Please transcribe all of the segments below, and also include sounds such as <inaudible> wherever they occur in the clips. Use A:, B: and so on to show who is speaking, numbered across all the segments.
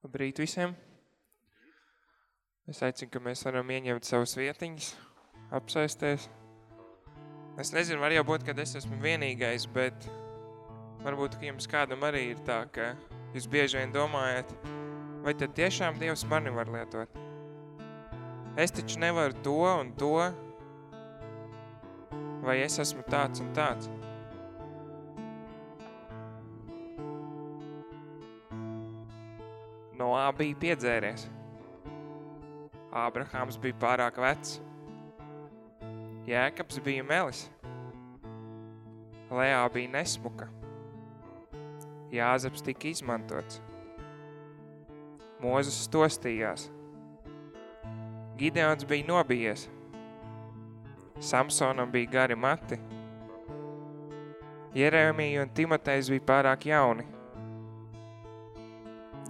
A: Labrīt visiem! Es aicinu, ka mēs varam ieņemt savas vietiņas, apsēsties. Es nezinu, var jau būt, ka es esmu vienīgais, bet varbūt, ka jums kādam arī ir tā, ka jūs bieži vien domājat, vai tad tiešām Dievs mani var lietot? Es taču nevaru to un to, vai es esmu tāds un tāds. Bija piedzēries. Ābrahāms bija pārāk vecs. Jēkabs bija melis. Lejā bija nesmuka. Jāzeps tika izmantots. Mūzes stostījās. Gideons bija nobijies. Samsonam bija gari mati. Jerēmija un Timotejs bija pārāk jauni.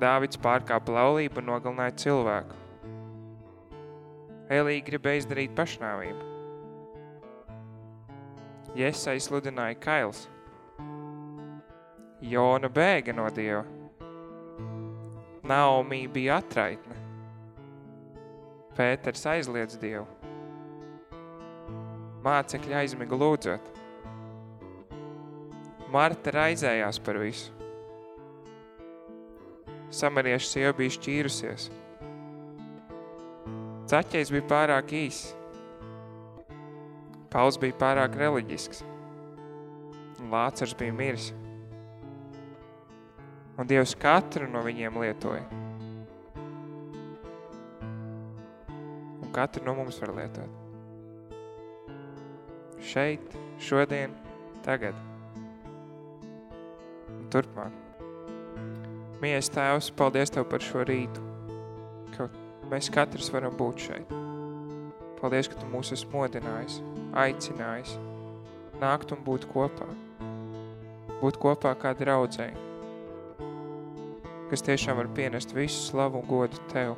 A: Dāvids pārkāpa laulību un nogalināja cilvēku. Elija gribēja izdarīt pašnāvību. Jesai sludināja kails. Jona bēga no Dieva. Naomi bija atraitne. Pēters aizliedz Dievu. Mācekļi aizmiga lūdzot. Marta raizējās par visu. Samarieša sieva bija šķīrusies. Caķais bija pārāk īss. Pauls bija pārāk reliģisks. Lācars bija miris. Un Dievs katru no viņiem lietoja. Un katru no mums var lietot. Šeit, šodien, tagad. Un turpmāk. Mies Tēvs, paldies Tev par šo rītu, ka mēs katrs varam būt šeit. Paldies, ka Tu mūs esi modinājis, aicinājis, nākt un būt kopā. Būt kopā kā draudzēji, kas tiešām var pienest visu slavu un godu Tev.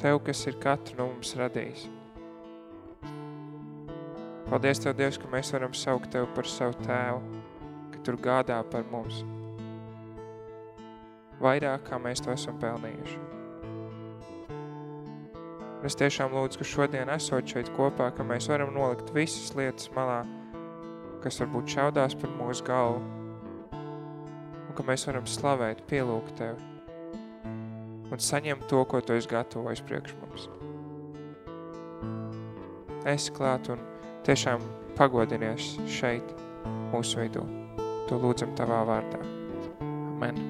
A: Tev, kas ir katru no mums radījis. Paldies Tev, Dievs, ka mēs varam saukt Tev par savu tēvu, ka Tur gādā par mums vairāk, kā mēs to esam pelnījuši. Es tiešām lūdzu, ka šodien esot šeit kopā, ka mēs varam nolikt visas lietas malā, kas varbūt šaudās par mūsu galvu, un ka mēs varam slavēt, pielūgt Tevi un saņemt to, ko Tu esi gatavojis priekš mums. Es klāt un tiešām pagodinies šeit, mūsu vidū. To lūdzam Tavā vārdā. Amen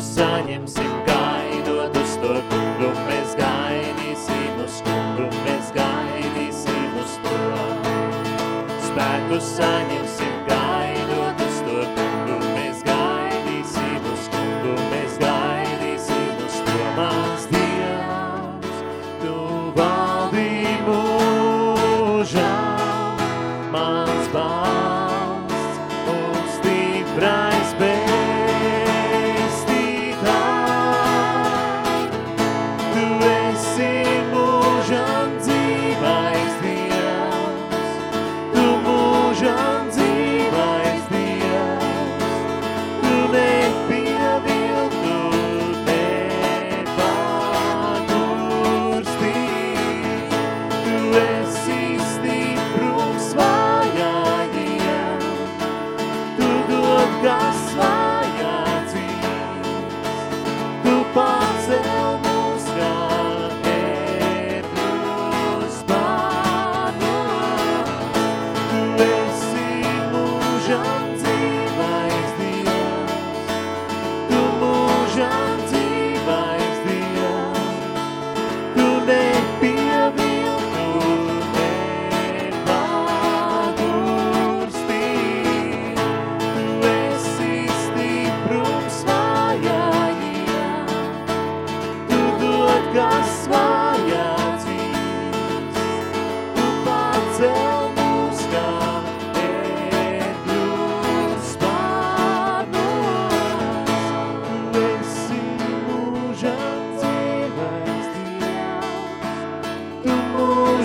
B: saņemsim gaidot uz to kungu, mēs gaidīsim uz kungu, mēs gaidīsim uz to. Spēku saņemsim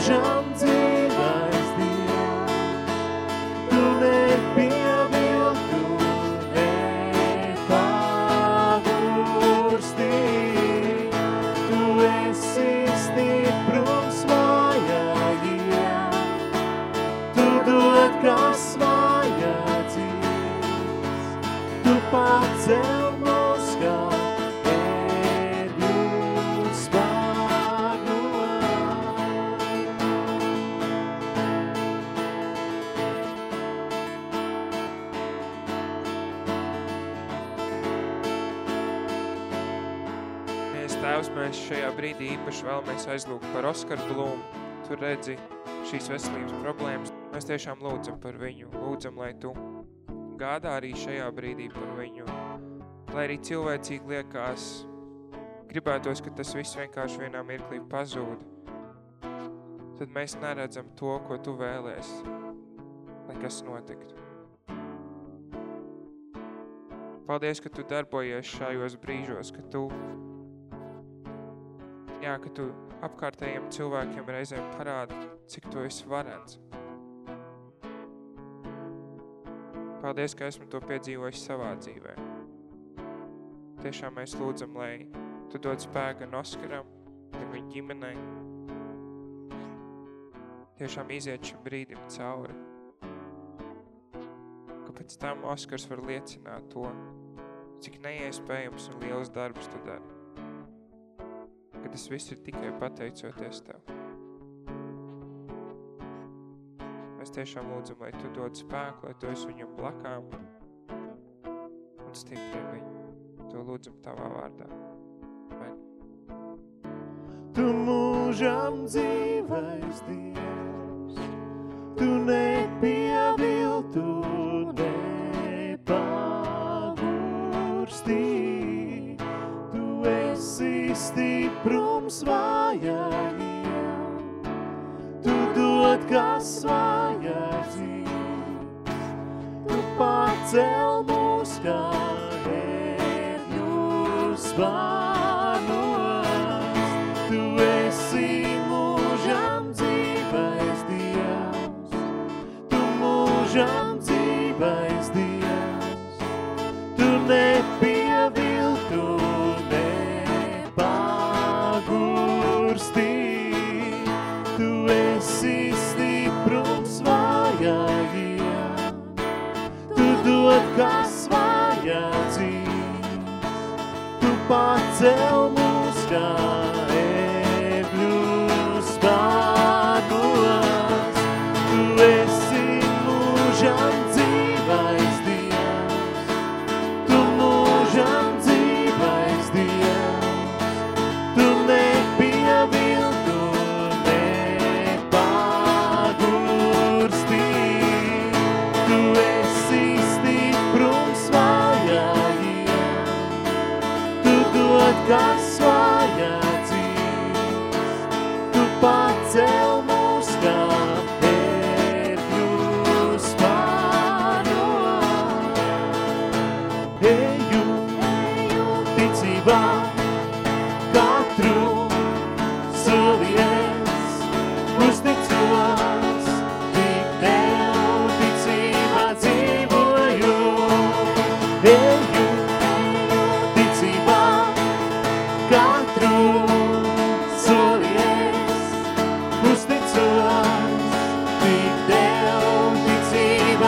A: vision vēlamies aizlūgt par Oskaru Blūmu. Tu redzi šīs veselības problēmas. Mēs tiešām lūdzam par viņu. Lūdzam, lai tu gādā arī šajā brīdī par viņu. Lai arī cilvēcīgi liekas, gribētos, ka tas viss vienkārši vienā mirklī pazūd. Tad mēs neredzam to, ko tu vēlēs, lai kas notiktu. Paldies, ka tu darbojies šajos brīžos, ka tu jā, ka tu apkārtējiem cilvēkiem reizēm parādi, cik tu esi varens. Paldies, ka esmu to piedzīvojis savā dzīvē. Tiešām mēs lūdzam, lai tu dod spēku gan Oskaram, gan viņa ģimenei. Tiešām iziet šim brīdim cauri. Ka pēc tam Oskars var liecināt to, cik neiespējams un liels darbs tu dari ka tas viss ir tikai pateicoties Tev. Mēs tiešām lūdzam, lai Tu dod spēku, lai Tu esi viņam blakām un stipri viņu. To lūdzam Tavā vārdā. Amen.
B: Tu mūžam dzīvais Dievs, Tu nepieviltu,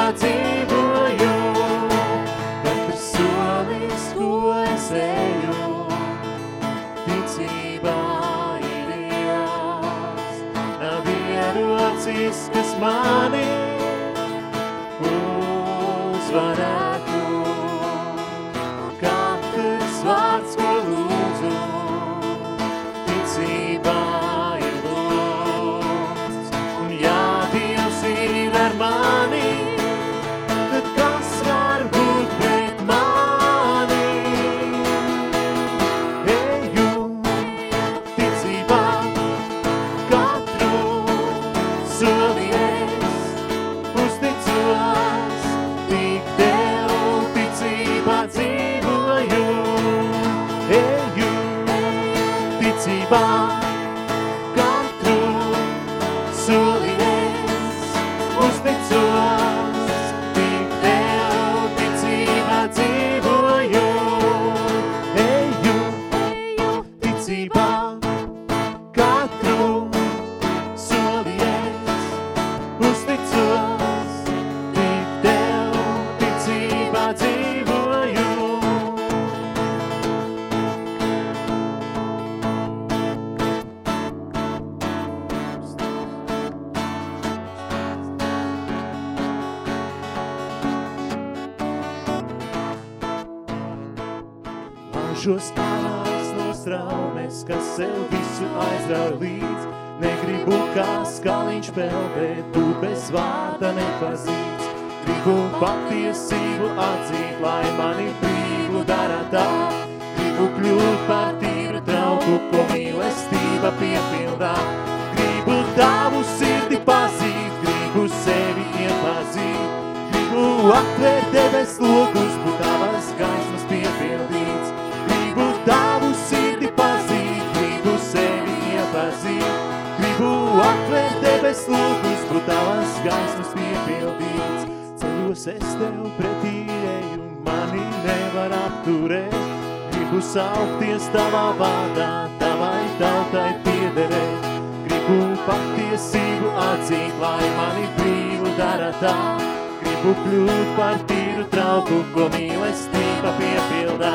B: Nothing skaliņš peldēt, būt bez vārda nepazīts. Gribu patiesību atzīt, lai mani brīvu dara tā. Gribu kļūt par tīru trauku, ko mīlestība piepildā. Gribu tavu sirdi pazīt, gribu sevi iepazīt. Gribu atvērt debes logus, es tev pretī eju, mani nevar apturēt. Gribu saukties tavā vārdā, tavai tautai piederēt. Gribu patiesību atzīt, lai mani brīvu dara tā. Gribu kļūt par tīru trauku, ko mīlestība piepildā.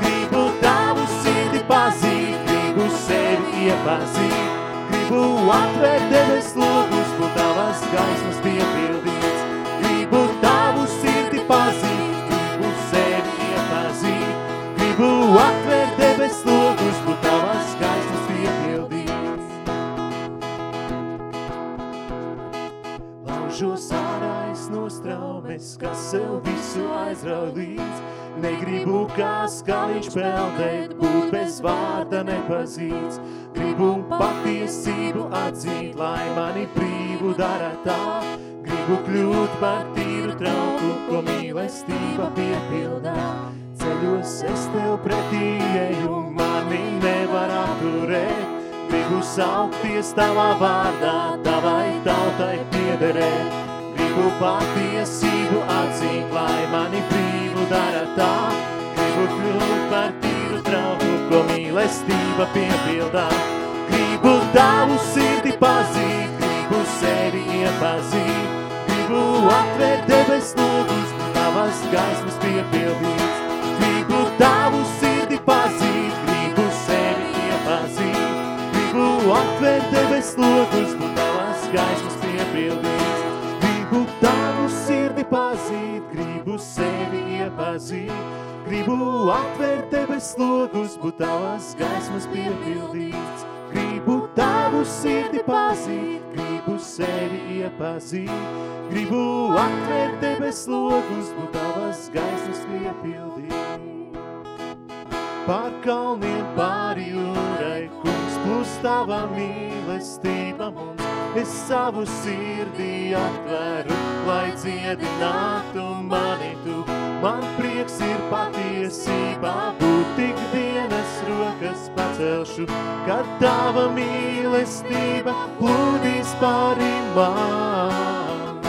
B: Gribu tavu sirdi pazīt, gribu sevi iepazīt. Gribu atvērt debes logus, kur tavas gaismas piepildīts. Straumes, kas sev visu aizrauj līdz. Negribu kā skaliņš peldēt, būt bez vārda nepazīts. Gribu patiesību atzīt, lai mani brīvu dara tā. Gribu kļūt par tīru trauku, ko mīlestība piepildā. Ceļos es tev pretī eju, mani nevar apturēt. Gribu saukties tavā vārdā, tavai tautai piederēt. Gribu patiesību atzīt, lai mani brīvu dara tā. Gribu kļūt par tīru trauku, ko mīlestība piepildā. Gribu tavu sirdi pazīt, gribu sevi iepazīt. Gribu atvērt debes logus, tavas gaismas piepildīts. Gribu tavu sirdi pazīt, gribu sevi iepazīt. Gribu atvērt debes logus, tavas gaismas piepildīts. Gribu tavu sirdi pazīt, gribu sevi iepazīt. Gribu atvērt debes logus, būt tavas gaismas piepildīts. Gribu tavu sirdi pazīt, gribu sevi iepazīt. Gribu atvērt debes logus, būt tavas gaismas piepildīts. Pār kalniem pāri jūrai, kungs, plus tava mīlestība mums. Es savu sirdī atveru, lai dziedinātu mani tu. Man prieks ir patiesībā, būt tik dienas rokas pacelšu, kad tava mīlestība plūdīs pāri man.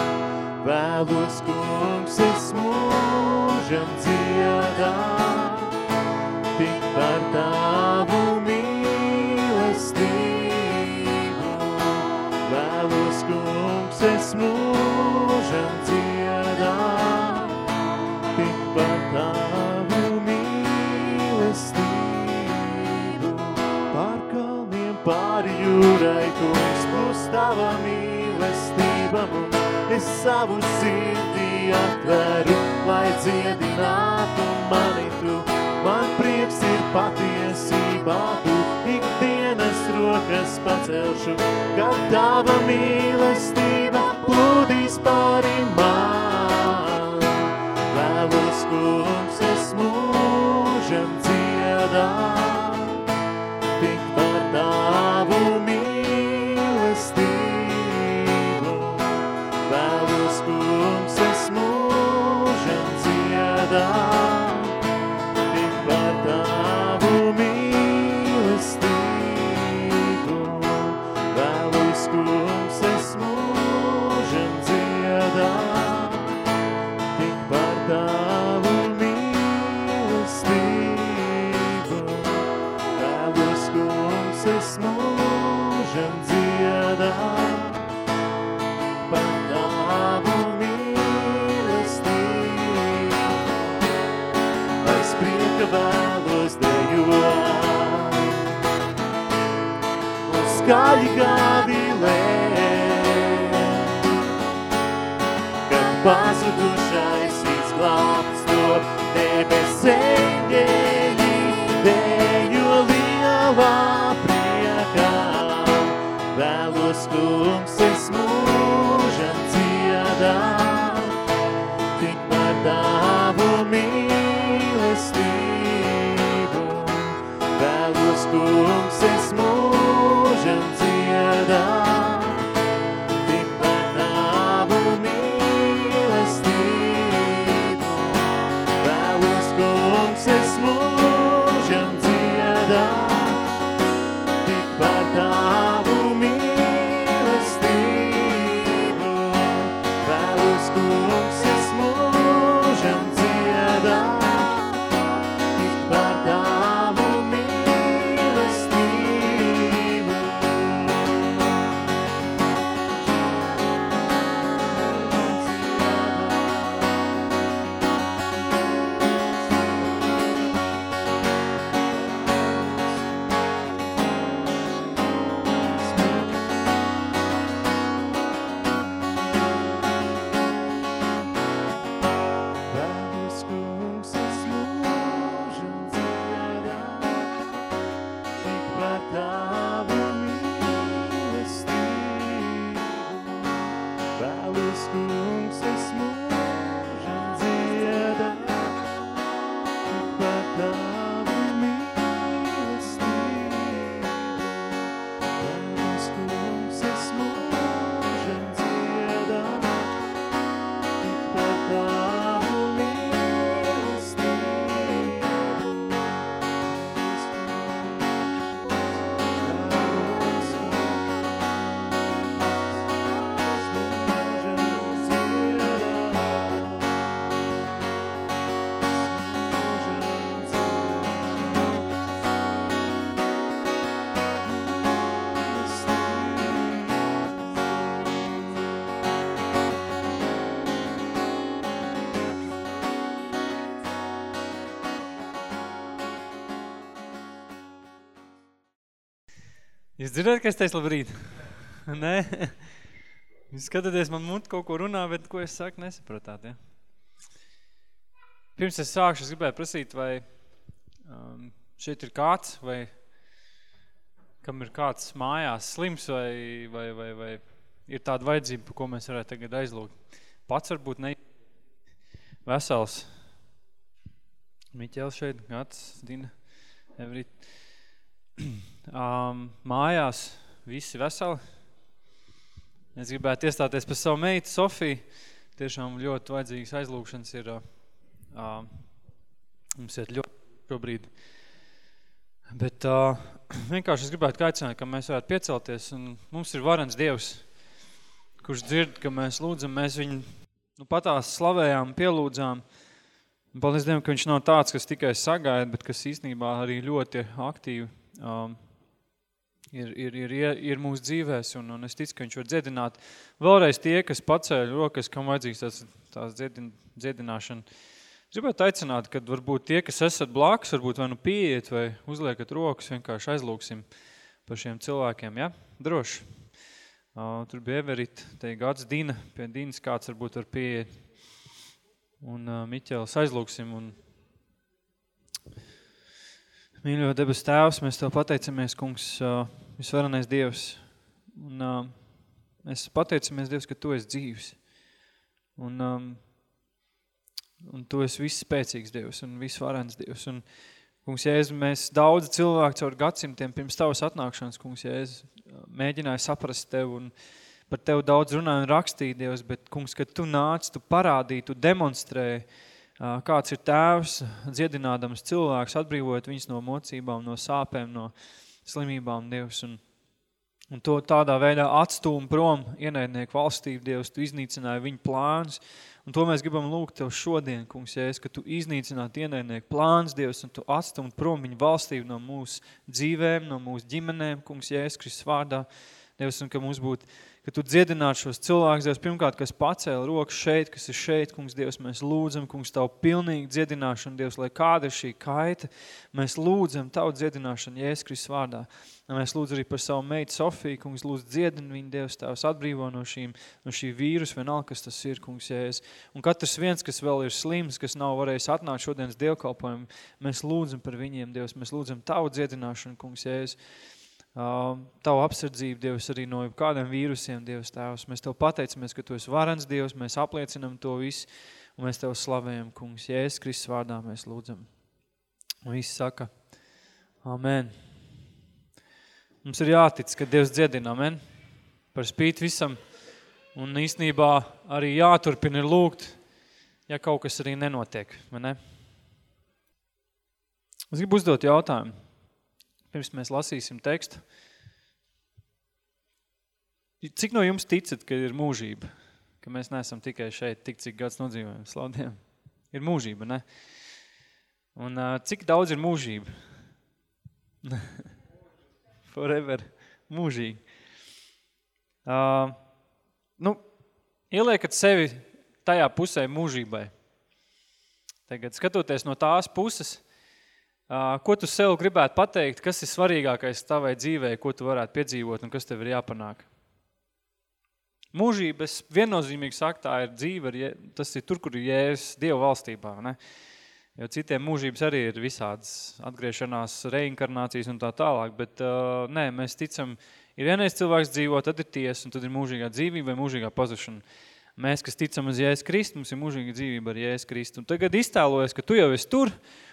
B: Vēlos, kungs, es mūžam dziedāt, tik par tavu es mūžam dziedāt, tik par tavu mīlestību. Pār kalniem, pāri jūrai, kungs, plus tava mīlestība mums. Es savu sirdī atveru, lai dziedinātu mani tu. Man prieks ir patiesībā tu, ikdienas rokas pacelšu, kad tava mīlestība plūdīs pāri man. Vēlos, kungs, es mūžam dziedāt, kungs, es mūžam dziedāt, par tavu mīlestību. Aiz prieka vēlos dejot, un skaļi gavilē, kad pazudušais
C: Jūs dzirdat, ka es teicu labrīt? <laughs> Nē? Jūs skatāties, man mut kaut ko runā, bet ko es saku, nesaprotāt, ja? Pirms es sākšu, es gribēju prasīt, vai um, šeit ir kāds, vai kam ir kāds mājās slims, vai, vai, vai, vai ir tāda vajadzība, par ko mēs varētu tagad aizlūgt. Pats varbūt ne vesels. Miķels šeit, Gats, Dina, Evrit. <clears throat> um, mājās visi veseli. Es gribētu iestāties par savu meitu Sofiju. Tiešām ļoti vajadzīgas aizlūkšanas ir. Uh, mums ir ļoti šobrīd. Bet uh, <clears throat> vienkārši es gribētu aicināt, ka mēs varētu piecelties. Un mums ir varens Dievs, kurš dzird, ka mēs lūdzam, mēs viņu nu, patās slavējām, pielūdzām. Un paldies Dievam, ka viņš nav tāds, kas tikai sagaida, bet kas īstenībā arī ļoti aktīvi um, ir, ir, ir, ir mūsu dzīvēs, un, un es ticu, ka viņš var dziedināt. Vēlreiz tie, kas pacēļ rokas, kam vajadzīgs tās, tās dziedin, dziedināšana. Gribētu aicināt, kad varbūt tie, kas esat blakus, varbūt vai nu pieiet, vai uzliekat rokas, vienkārši aizlūksim par šiem cilvēkiem, ja? Droši. Uh, tur bija Everit, te gads Dina, pie Dinas kāds varbūt var pieiet. Un uh, Miķels aizlūksim un Mīļo debes tēvs, mēs Tev pateicamies, kungs, visvarenais Dievs. Un mēs pateicamies, Dievs, ka Tu esi dzīvs. Un, un Tu esi viss spēcīgs Dievs un visvarens Dievs. Un, kungs, Jēzus, mēs daudz cilvēku caur gadsimtiem pirms Tavas atnākšanas, kungs, Jēzus, mēģināja saprast Tev un par Tev daudz runāja un rakstīja, Dievs, bet, kungs, kad Tu nāc, Tu parādīji, Tu demonstrēji, kāds ir tēvs, dziedinādams cilvēks, atbrīvojot viņus no mocībām, no sāpēm, no slimībām, Dievs. Un, un to tādā veidā atstūm prom ienaidnieku valstību, Dievs, tu iznīcināji viņu plānus. Un to mēs gribam lūgt Tev šodien, kungs, Jēs, ka Tu iznīcinātu ienaidnieku plānus, Dievs, un Tu atstumt prom viņu valstību no mūsu dzīvēm, no mūsu ģimenēm, kungs, Jēs, Kristus vārdā. Dievs, un ka mums būtu, ka Tu dziedinātu šos cilvēkus, Dievs, pirmkārt, kas pacēla rokas šeit, kas ir šeit, kungs, Dievs, mēs lūdzam, kungs, Tavu pilnīgu dziedināšanu, Dievs, lai kāda ir šī kaita, mēs lūdzam Tavu dziedināšanu, Jēzus Kristus vārdā. Mēs lūdzu arī par savu meitu Sofiju, kungs, lūdzu dziedini viņu, Dievs, Tavs atbrīvo no, šīm, no šī vīrus, vienalga, kas tas ir, kungs, Jēzus. Un katrs viens, kas vēl ir slims, kas nav varējis atnākt šodienas dievkalpojumu, mēs lūdzam par viņiem, Dievs, mēs lūdzam Tavu dziedināšanu, kungs, Jēzus. Uh, tavu apsardzību, Dievs, arī no kādiem vīrusiem, Dievs, Tēvs. Mēs Tev pateicamies, ka Tu esi varens, Dievs, mēs apliecinam to visu, un mēs Tev slavējam, kungs. Jēzus Kristus vārdā mēs lūdzam. Un viss saka, amen. Mums ir jātic, ka Dievs dziedina, amen. Par spīti visam. Un īstenībā arī jāturpina lūgt, ja kaut kas arī nenotiek, vai ne? Es gribu uzdot jautājumu. Pirms mēs lasīsim tekstu. Cik no jums ticat, ka ir mūžība? Ka mēs neesam tikai šeit tik, cik gads nodzīvojam slaudiem. Ir mūžība, ne? Un uh, cik daudz ir mūžība? <laughs> Forever. Mūžīgi. Uh, nu, ieliekat sevi tajā pusē mūžībai. Tagad skatoties no tās puses, ko tu sev gribētu pateikt, kas ir svarīgākais tavai dzīvē, ko tu varētu piedzīvot un kas tev ir jāpanāk? Mūžība, es viennozīmīgi saku, tā ir dzīve, tas ir tur, kur ir jēzus Dieva valstībā. Ne? Jo citiem mūžības arī ir visādas atgriešanās, reinkarnācijas un tā tālāk, bet uh, nē, mēs ticam, ir vienais cilvēks dzīvo, tad ir tiesa, un tad ir mūžīgā dzīvība vai mūžīgā pazušana. Mēs, kas ticam uz Jēzus Kristu, mums ir mūžīga dzīvība ar Jēzus Kristu. Un tagad iztēlojies, ka tu jau esi tur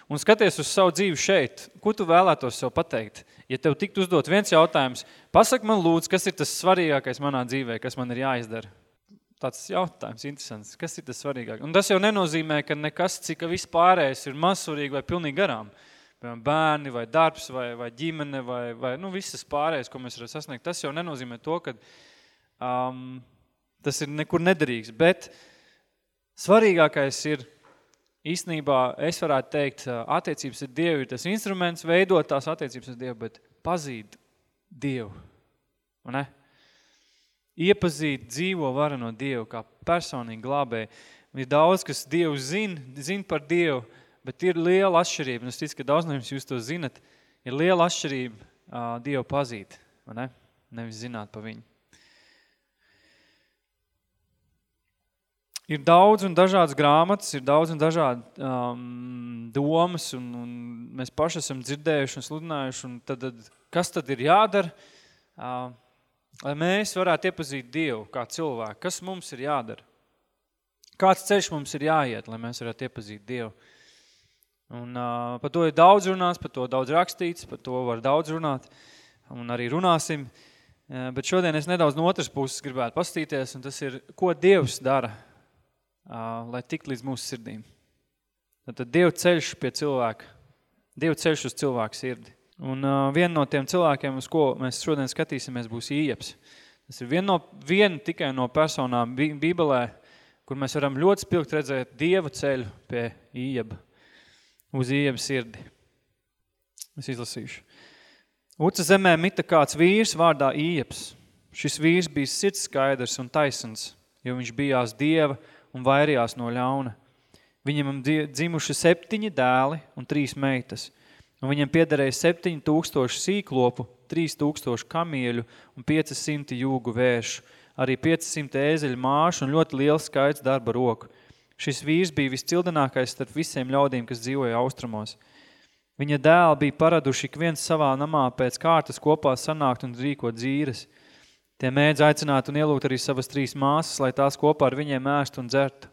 C: un skaties uz savu dzīvi šeit. Ko tu vēlētos sev pateikt? Ja tev tiktu uzdot viens jautājums, pasak man lūdzu, kas ir tas svarīgākais manā dzīvē, kas man ir jāizdara? Tāds jautājums, interesants. Kas ir tas svarīgākais? Un tas jau nenozīmē, ka nekas, cik viss pārējais ir mazsvarīgi vai pilnīgi garām. Piemēram, bērni vai darbs vai, vai ģimene vai, vai nu, visas pārējais, ko mēs varam sasniegt. Tas jau nenozīmē to, ka um, tas ir nekur nederīgs, bet svarīgākais ir īstenībā, es varētu teikt, attiecības ar Dievu ir tas instruments veidot tās attiecības ar Dievu, bet pazīt Dievu, ne? Iepazīt dzīvo vara no Dievu kā personīgi glābē. Ir daudz, kas Dievu zina, zina par Dievu, bet ir liela atšķirība, un es ticu, ka daudz no jums jūs to zinat, ir liela atšķirība uh, Dievu pazīt, ne? nevis zināt par viņu. Ir daudz un dažādas grāmatas, ir daudz un dažādi um, domas, un, un mēs paši esam dzirdējuši un sludinājuši, un tad, tad kas tad ir jādara, uh, lai mēs varētu iepazīt Dievu kā cilvēku? Kas mums ir jādara? Kāds ceļš mums ir jāiet, lai mēs varētu iepazīt Dievu? Un uh, par to ir daudz runāts, par to daudz rakstīts, par to var daudz runāt, un arī runāsim. Uh, bet šodien es nedaudz no otras puses gribētu pastīties, un tas ir, ko Dievs dara lai tikt līdz mūsu sirdīm. Tad Dieva ceļš pie cilvēka, Dieva ceļš uz cilvēku sirdi. Un uh, viena no tiem cilvēkiem, uz ko mēs šodien skatīsimies, būs Ījeps. Tas ir viena, no, viena tikai no personām Bībelē, kur mēs varam ļoti spilgt redzēt Dieva ceļu pie Ījeba, uz Ījeba sirdi. Es izlasīšu. Uca zemē mita kāds vīrs vārdā Ījeps. Šis vīrs bija sirds skaidrs un taisns, jo viņš bijās Dieva un vairījās no ļauna. Viņam dzimuši septiņi dēli un trīs meitas, un viņam piederēja septiņi tūkstoši sīklopu, trīs tūkstoši kamieļu un pieci simti jūgu vēršu, arī pieci simti ēzeļu māšu un ļoti liels skaits darba roku. Šis vīrs bija viscildenākais starp visiem ļaudīm, kas dzīvoja austrumos. Viņa dēli bija paraduši ik viens savā namā pēc kārtas kopā sanākt un rīkot dzīres – Tie mēdz aicināt un ielūgt arī savas trīs māsas, lai tās kopā ar viņiem ēst un dzertu.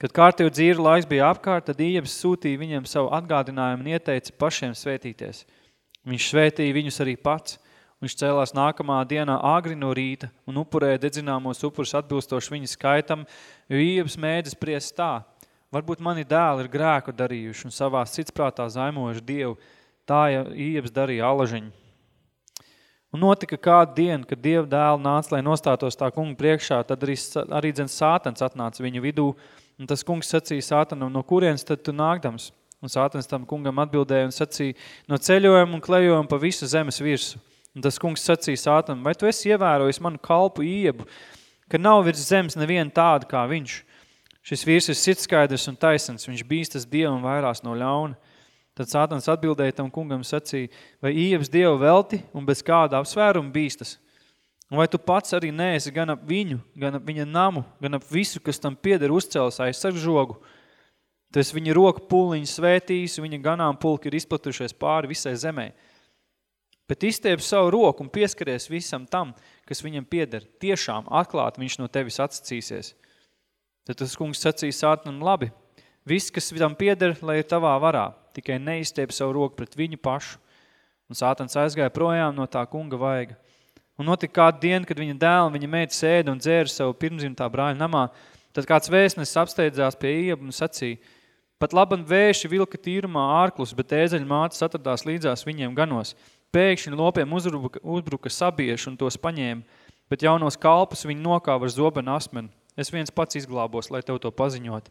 C: Kad kārtīvu dzīru laiks bija apkārt, tad Ījebs sūtīja viņiem savu atgādinājumu un ieteica pašiem svētīties. Viņš svētīja viņus arī pats. Viņš cēlās nākamā dienā agri no rīta un upurēja dedzināmos upurus atbilstoši viņa skaitam, jo Ījebs mēdzis priest tā. Varbūt mani dēli ir grēku darījuši un savā sitsprātā zaimojuši Dievu. Tā ja Ījebs darīja alažiņu. Un notika kādu dienu, kad Dieva dēla nāca, lai nostātos tā kunga priekšā, tad arī, arī dzens sātans atnāca viņu vidū, un tas kungs sacīja sātanam, no kurienes tad tu nākdams? Un sātans tam kungam atbildēja un sacīja, no ceļojuma un klejojuma pa visu zemes virsu. Un tas kungs sacīja sātanam, vai tu esi ievērojis manu kalpu iebu, ka nav virs zemes neviena tāda kā viņš? Šis vīrs ir sitskaidrs un taisns, viņš bīstas Dievam vairās no ļauna. Tad Sātans atbildēja tam kungam sacīja, vai Ievs Dievu velti un bez kāda apsvēruma bīstas? Un vai tu pats arī neesi gan ap viņu, gan ap viņa namu, gan ap visu, kas tam pieder uzcēlis aizsarg žogu? Tu esi viņa roku pūliņu svētījis, viņa ganām pulki ir izplatušies pāri visai zemē. Bet izstiep savu roku un pieskaries visam tam, kas viņam pieder. Tiešām atklāt viņš no tevis atsacīsies. Tad tas kungs sacīja Sātanam, labi, viss, kas tam pieder, lai ir tavā varā tikai neizstiep savu roku pret viņu pašu. Un sātans aizgāja projām no tā kunga vaiga. Un notika kādu dienu, kad viņa dēla un viņa meita sēda un dzēra savu pirmzimtā brāļa namā, tad kāds vēstnesis apsteidzās pie iebu un sacīja, pat laban vēši vilka tīrumā ārklus, bet ēzeļa mātes atradās līdzās viņiem ganos. Pēkšņi lopiem uzbruka, uzbruka sabieši un tos paņēma, bet jaunos kalpus viņi nokāva ar zobenu asmeni. Es viens pats izglābos, lai tev to paziņot.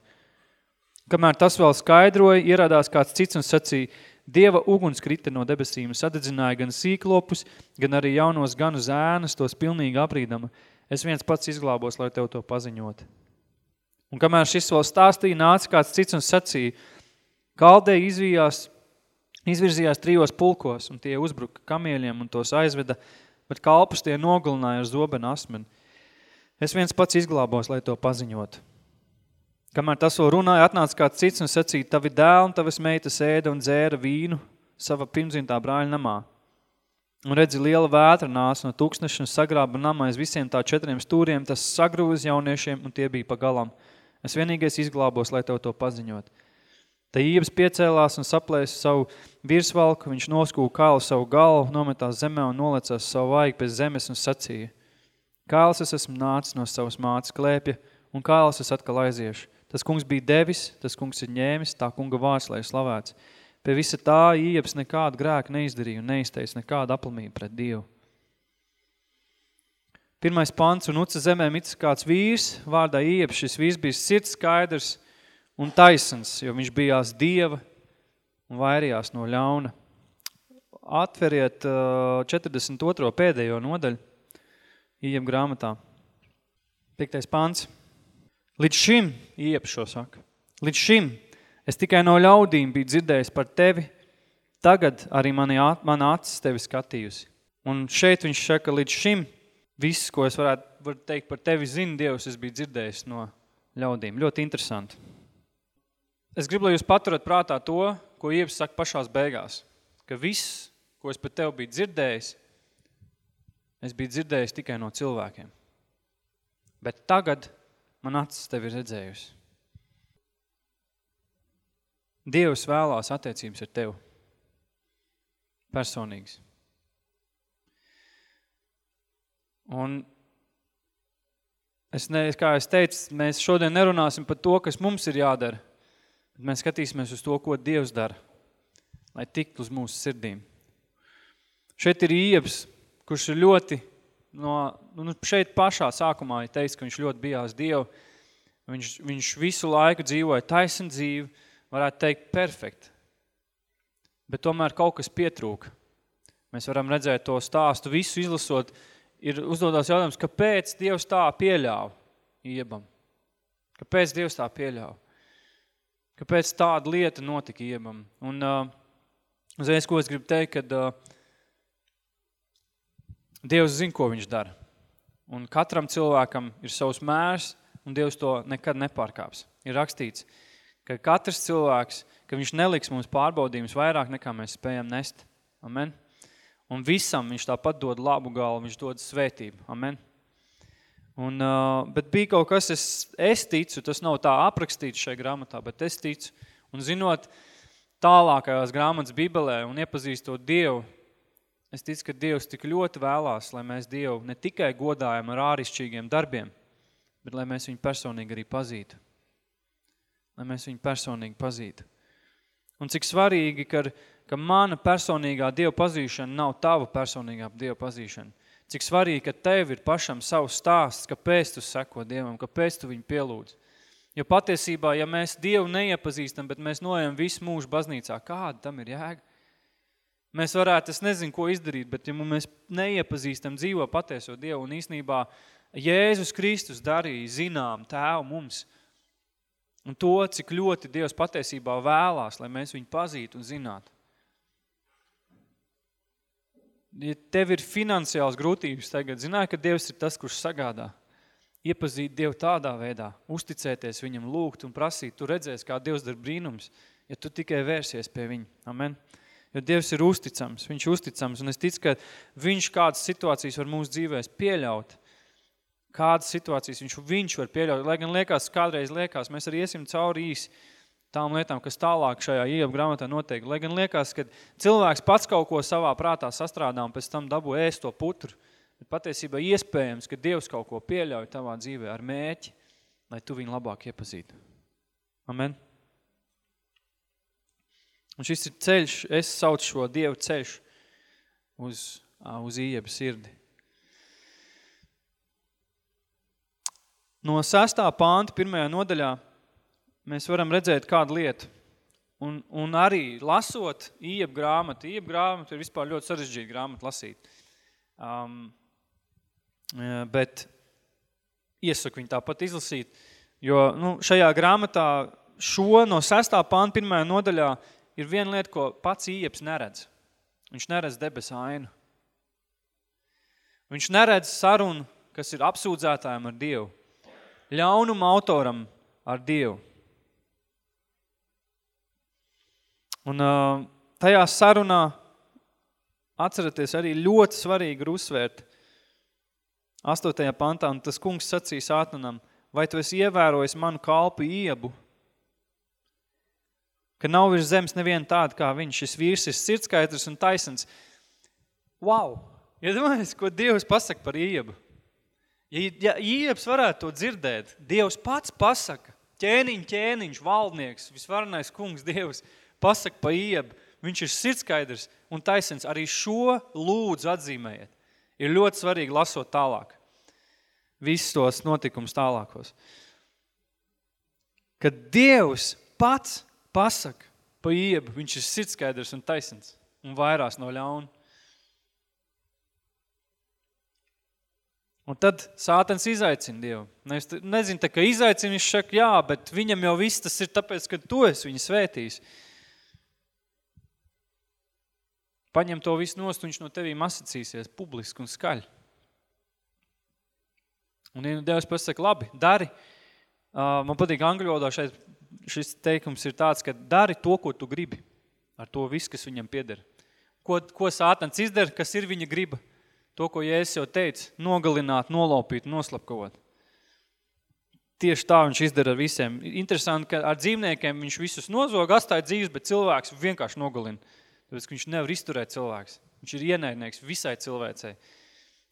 C: Kamēr tas vēl skaidroja, ierādās kāds cits un sacīja, Dieva uguns krita no debesīm, sadedzināja gan sīklopus, gan arī jaunos ganu zēnus, tos pilnīgi aprīdama. Es viens pats izglābos, lai tev to paziņot. Un kamēr šis vēl stāstīja, nāca kāds cits un sacīja, Kaldē izvījās, izvirzījās trijos pulkos, un tie uzbruka kamieļiem un tos aizveda, bet kalpus tie nogalināja ar zobenu asmeni. Es viens pats izglābos, lai to paziņot. Kamēr tas vēl runāja, atnāca kāds cits un sacīja, tavi dēli un tavas meitas ēda un dzēra vīnu sava pirmzimtā brāļa namā. Un redzi, liela vētra nāca no tūkstneša un sagrāba namā aiz visiem tā četriem stūriem, tas sagrūz jauniešiem un tie bija pa galam. Es vienīgais izglābos, lai tev to paziņot. Tā īvas piecēlās un saplēsa savu virsvalku, viņš noskūja kālu savu galvu, nometās zemē un nolecās savu vaigu pēc zemes un sacīja – Kāls es esmu nācis no savas mātes klēpja, un kāls es atkal aiziešu. Tas kungs bija devis, tas kungs ir ņēmis, tā kunga vārds, lai slavēts. Pie visa tā ieps nekādu grēku neizdarīja un neizteica nekādu aplamību pret Dievu. Pirmais pants, un uca zemē mitas kāds vīrs, vārdā ieps, šis vīrs bija sirds skaidrs un taisns, jo viņš bijās Dieva un vairījās no ļauna. Atveriet 42. pēdējo nodaļu. Ījam grāmatā. Piektais pants. Līdz šim, iep šo saka, līdz šim es tikai no ļaudīm biju dzirdējis par tevi, tagad arī mani, mana acis tevi skatījusi. Un šeit viņš saka, līdz šim viss, ko es varētu var teikt par tevi zinu, Dievs, es biju dzirdējis no ļaudīm. Ļoti interesanti. Es gribu, lai jūs paturat prātā to, ko Ievs saka pašās beigās, ka viss, ko es par tevi biju dzirdējis, es biju dzirdējis tikai no cilvēkiem. Bet tagad man acis tevi ir redzējusi. Dievs vēlās attiecības ar tevi. Personīgs. Un es ne, kā es teicu, mēs šodien nerunāsim par to, kas mums ir jādara, bet mēs skatīsimies uz to, ko Dievs dara, lai tiktu uz mūsu sirdīm. Šeit ir ieps, kurš ir ļoti, no, nu, šeit pašā sākumā ir teiks, ka viņš ļoti bijās Dievu, viņš, viņš visu laiku dzīvoja taisn dzīvi, varētu teikt perfekt. Bet tomēr kaut kas pietrūka. Mēs varam redzēt to stāstu, visu izlasot, ir uzdodās jautājums, kāpēc Dievs tā pieļāva iebam? Kāpēc Dievs tā pieļāva? Kāpēc tāda lieta notika iebam? Un uh, uzreiz, ko es gribu teikt, kad uh, Dievs zina, ko viņš dara. Un katram cilvēkam ir savs mērs, un Dievs to nekad nepārkāps. Ir rakstīts, ka katrs cilvēks, ka viņš neliks mums pārbaudījumus vairāk nekā mēs spējam nest. Amen. Un visam viņš tāpat dod labu galvu, viņš dod svētību. Amen. Un, uh, bet bija kaut kas, es, es ticu, tas nav tā aprakstīts šajā grāmatā, bet es ticu. Un zinot tālākajās grāmatas Bībelē un iepazīstot Dievu, Es ticu, ka Dievs tik ļoti vēlās, lai mēs Dievu ne tikai godājam ar ārišķīgiem darbiem, bet lai mēs viņu personīgi arī pazītu. Lai mēs viņu personīgi pazītu. Un cik svarīgi, ka, ka mana personīgā Dieva pazīšana nav tava personīgā Dieva pazīšana. Cik svarīgi, ka tev ir pašam savs stāsts, kāpēc tu seko Dievam, kāpēc tu viņu pielūdz. Jo patiesībā, ja mēs Dievu neiepazīstam, bet mēs noejam visu mūžu baznīcā, kāda tam ir jēga? Mēs varētu, es nezinu, ko izdarīt, bet ja mēs neiepazīstam dzīvo patieso Dievu un īstenībā Jēzus Kristus darīja zinām tēvu mums un to, cik ļoti Dievs patiesībā vēlās, lai mēs viņu pazītu un zinātu. Ja tev ir finansiāls grūtības tagad, zināji, ka Dievs ir tas, kurš sagādā. Iepazīt Dievu tādā veidā, uzticēties viņam, lūgt un prasīt. Tu redzēsi, kā Dievs dar brīnums, ja tu tikai vērsies pie viņa. Amen. Jo Dievs ir uzticams, viņš ir uzticams, un es ticu, ka viņš kādas situācijas var mūsu dzīvēs pieļaut. Kādas situācijas viņš, viņš var pieļaut, lai gan liekas, kādreiz liekas, mēs arī iesim cauri īsi tām lietām, kas tālāk šajā ieebu grāmatā notiek. Lai gan liekas, ka cilvēks pats kaut ko savā prātā sastrādā un pēc tam dabū ēst to putru, bet patiesībā iespējams, ka Dievs kaut ko pieļauj tavā dzīvē ar mēķi, lai tu viņu labāk iepazītu. Amen. Un šis ir ceļš, es saucu šo Dievu ceļš uz, uz iebu sirdi. No sestā pānta pirmajā nodaļā mēs varam redzēt kādu lietu. Un, un arī lasot iep grāmatu, iep grāmatu ir vispār ļoti sarežģīta grāmata lasīt. Um, bet iesaku viņu tāpat izlasīt, jo nu, šajā grāmatā šo no sestā pānta pirmajā nodaļā ir viena lieta, ko pats ieps neredz. Viņš neredz debes ainu. Viņš neredz sarunu, kas ir apsūdzētājiem ar Dievu. Ļaunuma autoram ar Dievu. Un tajā sarunā atceraties arī ļoti svarīgi ir uzsvērt 8. pantā, un tas kungs sacīja sātanam, vai tu esi ievērojis manu kalpu iebu, ka nav virs zemes neviena tāda kā viņš, šis vīrs ir sirdskaitrs un taisns. Wow! Ja domājies, ko Dievs pasaka par iebu? Ja, ja iebs varētu to dzirdēt, Dievs pats pasaka, ķēniņ, ķēniņš, valdnieks, visvarenais kungs Dievs, pasaka pa iebu, viņš ir sirdskaidrs un taisens. Arī šo lūdzu atzīmējiet. Ir ļoti svarīgi lasot tālāk. Visus tos notikums tālākos. Kad Dievs pats pasaka pa iebu, viņš ir sirdskaidrs un taisens un vairās no ļauna. Un tad sātens izaicina Dievu. Es nezinu, tā, ka izaicina, viņš saka, jā, bet viņam jau viss tas ir tāpēc, ka tu esi viņu svētījis. Paņem to visu nost, viņš no tevīm asacīsies publiski un skaļi. Un ja Dievs pasaka, labi, dari. Man patīk angļu valodā šeit šis teikums ir tāds, ka dari to, ko tu gribi. Ar to viss, kas viņam pieder. Ko, ko sātans izdara, kas ir viņa griba? To, ko Jēzus jau teica, nogalināt, nolaupīt, noslapkavot. Tieši tā viņš izdara ar visiem. Interesanti, ka ar dzīvniekiem viņš visus nozog, atstāja dzīves, bet cilvēks vienkārši nogalina. Tāpēc, ka viņš nevar izturēt cilvēks. Viņš ir ienaidnieks visai cilvēcei.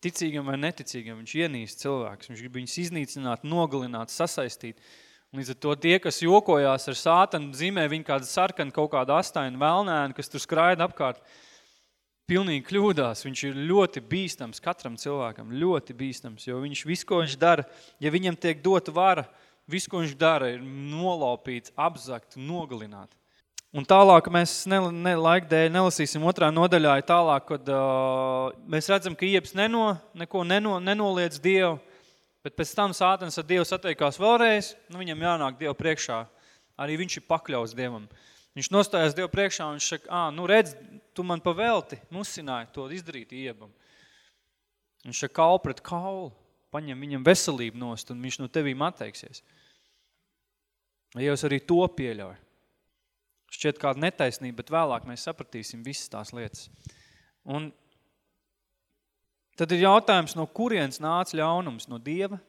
C: Ticīgam vai neticīgam, viņš ienīst cilvēks. Viņš grib viņus iznīcināt, nogalināt, sasaistīt. Līdz ar to tie, kas jokojās ar sātanu, zīmē viņu kādu sarkanu, kaut kādu astainu vēlnēnu, kas tur skraida apkārt, pilnīgi kļūdās. Viņš ir ļoti bīstams katram cilvēkam, ļoti bīstams, jo viņš visu, ko viņš dara, ja viņam tiek dota vara, visu, ko viņš dara, ir nolaupīt, apzakt, nogalināt. Un tālāk mēs ne, ne, laika dēļ nelasīsim otrā nodaļā, tālāk, kad uh, mēs redzam, ka Ieps neno, neko neno, nenoliedz Dievu, bet pēc tam sātens ar Dievu satiekās vēlreiz, nu viņam jānāk Dievu priekšā. Arī viņš ir pakļauts Dievam. Viņš nostājās Dievu priekšā un viņš saka, ā, nu redz, tu man pavelti musināji to izdarīt Iebam. Viņš saka, kaul pret kaulu, paņem viņam veselību nost un viņš no tevīm atteiksies. Dievs arī to pieļauj. Šķiet kāda netaisnība, bet vēlāk mēs sapratīsim visas tās lietas. Un tad ir jautājums, no kurienes nāca ļaunums? No Dieva?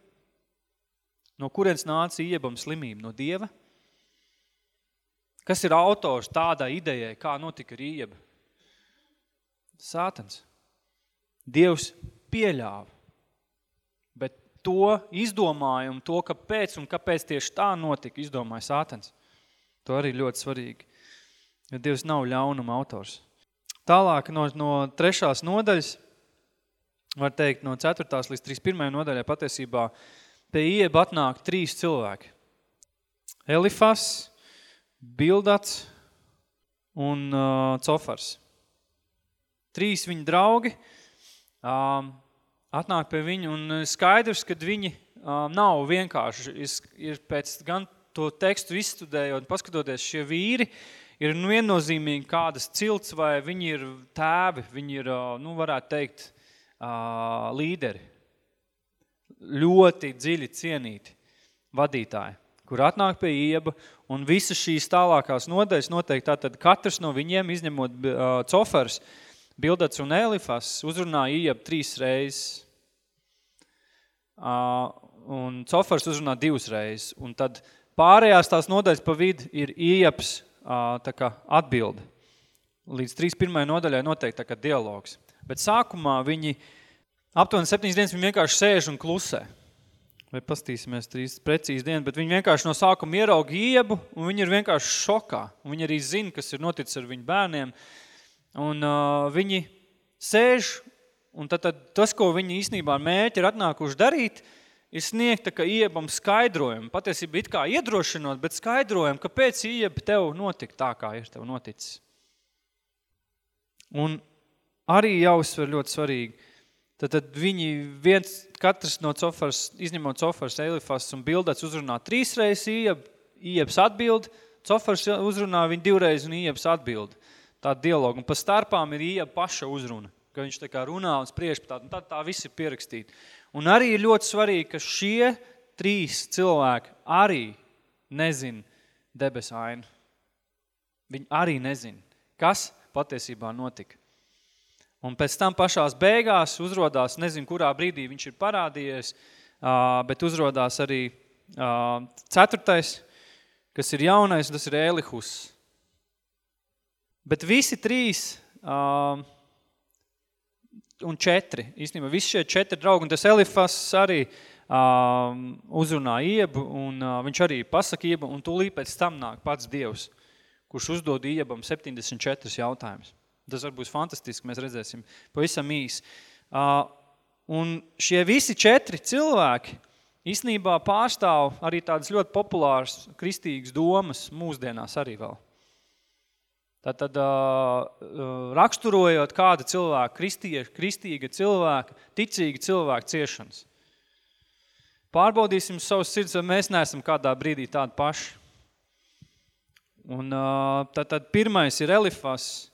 C: No kurienes nāca iebam slimība? No Dieva? Kas ir autors tādai idejai, kā notika ar ieba? Sātans. Dievs pieļāva. Bet to izdomājumu, to, kāpēc un kāpēc tieši tā notika, izdomāja Sātans. To arī ļoti svarīgi jo Dievs nav ļaunuma autors. Tālāk no, no trešās nodaļas, var teikt no 4. līdz 31. nodaļai patiesībā pie ieba atnāk trīs cilvēki. Elifas, Bildats un uh, Cofars. Trīs viņa draugi um, atnāk pie viņu un skaidrs, ka viņi um, nav vienkārši, ir, ir pēc gan to tekstu izstudējot, paskatoties šie vīri, uh, ir nu viennozīmīgi kādas cilts vai viņi ir tēvi, viņi ir, nu varētu teikt, līderi. Ļoti dziļi cienīti vadītāji, kur atnāk pie ieba un visas šīs tālākās nodaļas noteikti tātad katrs no viņiem, izņemot uh, cofers, Bildats un Elifas, uzrunā iebu trīs reizes. Uh, un cofers uzrunā divas reizes. Un tad Pārējās tās nodaļas pa vidu ir iejaps tā kā atbildi. Līdz 3.1. nodaļai noteikti tā kā dialogs. Bet sākumā viņi aptuveni 7 dienas viņi vienkārši sēž un klusē. Vai pastīsimies trīs precīzi dienu, bet viņi vienkārši no sākuma ierauga iebu un viņi ir vienkārši šokā. Un viņi arī zina, kas ir noticis ar viņu bērniem. Un uh, viņi sēž un tad, tad tas, ko viņi īstenībā mēķi ir atnākuši darīt, ir sniegt kā iebam skaidrojumu. Patiesībā it kā iedrošinot, bet skaidrojumu, kāpēc ieba tev notika tā, kā ir tev noticis. Un arī jāuzsver ļoti svarīgi. Tad, tad viņi viens, katrs no cofars, izņemot cofars, Elifas un Bildats uzrunā trīs reizes ieb, iebs atbild, cofars uzrunā viņu divreiz un iebs atbild. Tā dialogu. Un pa starpām ir ieba paša uzruna, ka viņš tā kā runā un spriež par tādu, un tad tā viss ir pierakstīti. Un arī ir ļoti svarīgi, ka šie trīs cilvēki arī nezin debes ainu. Viņi arī nezin, kas patiesībā notika. Un pēc tam pašās beigās uzrodās, nezinu, kurā brīdī viņš ir parādījies, bet uzrodās arī ceturtais, kas ir jaunais, tas ir Elihus. Bet visi trīs un četri. Īstenībā visi šie četri draugi, un tas Elifas arī uzrunā iebu, un viņš arī pasaka iebu, un tūlīt pēc tam nāk pats Dievs, kurš uzdod iebam 74 jautājumus. Tas var būs fantastiski, mēs redzēsim pavisam. Uh, un šie visi četri cilvēki īstenībā pārstāv arī tādas ļoti populāras kristīgas domas mūsdienās arī vēl. Tātad raksturojot kāda cilvēka, kristie, kristīga cilvēka, ticīga cilvēka ciešanas. Pārbaudīsim savus sirds, vai mēs neesam kādā brīdī tādi paši. Un tātad pirmais ir Elifas,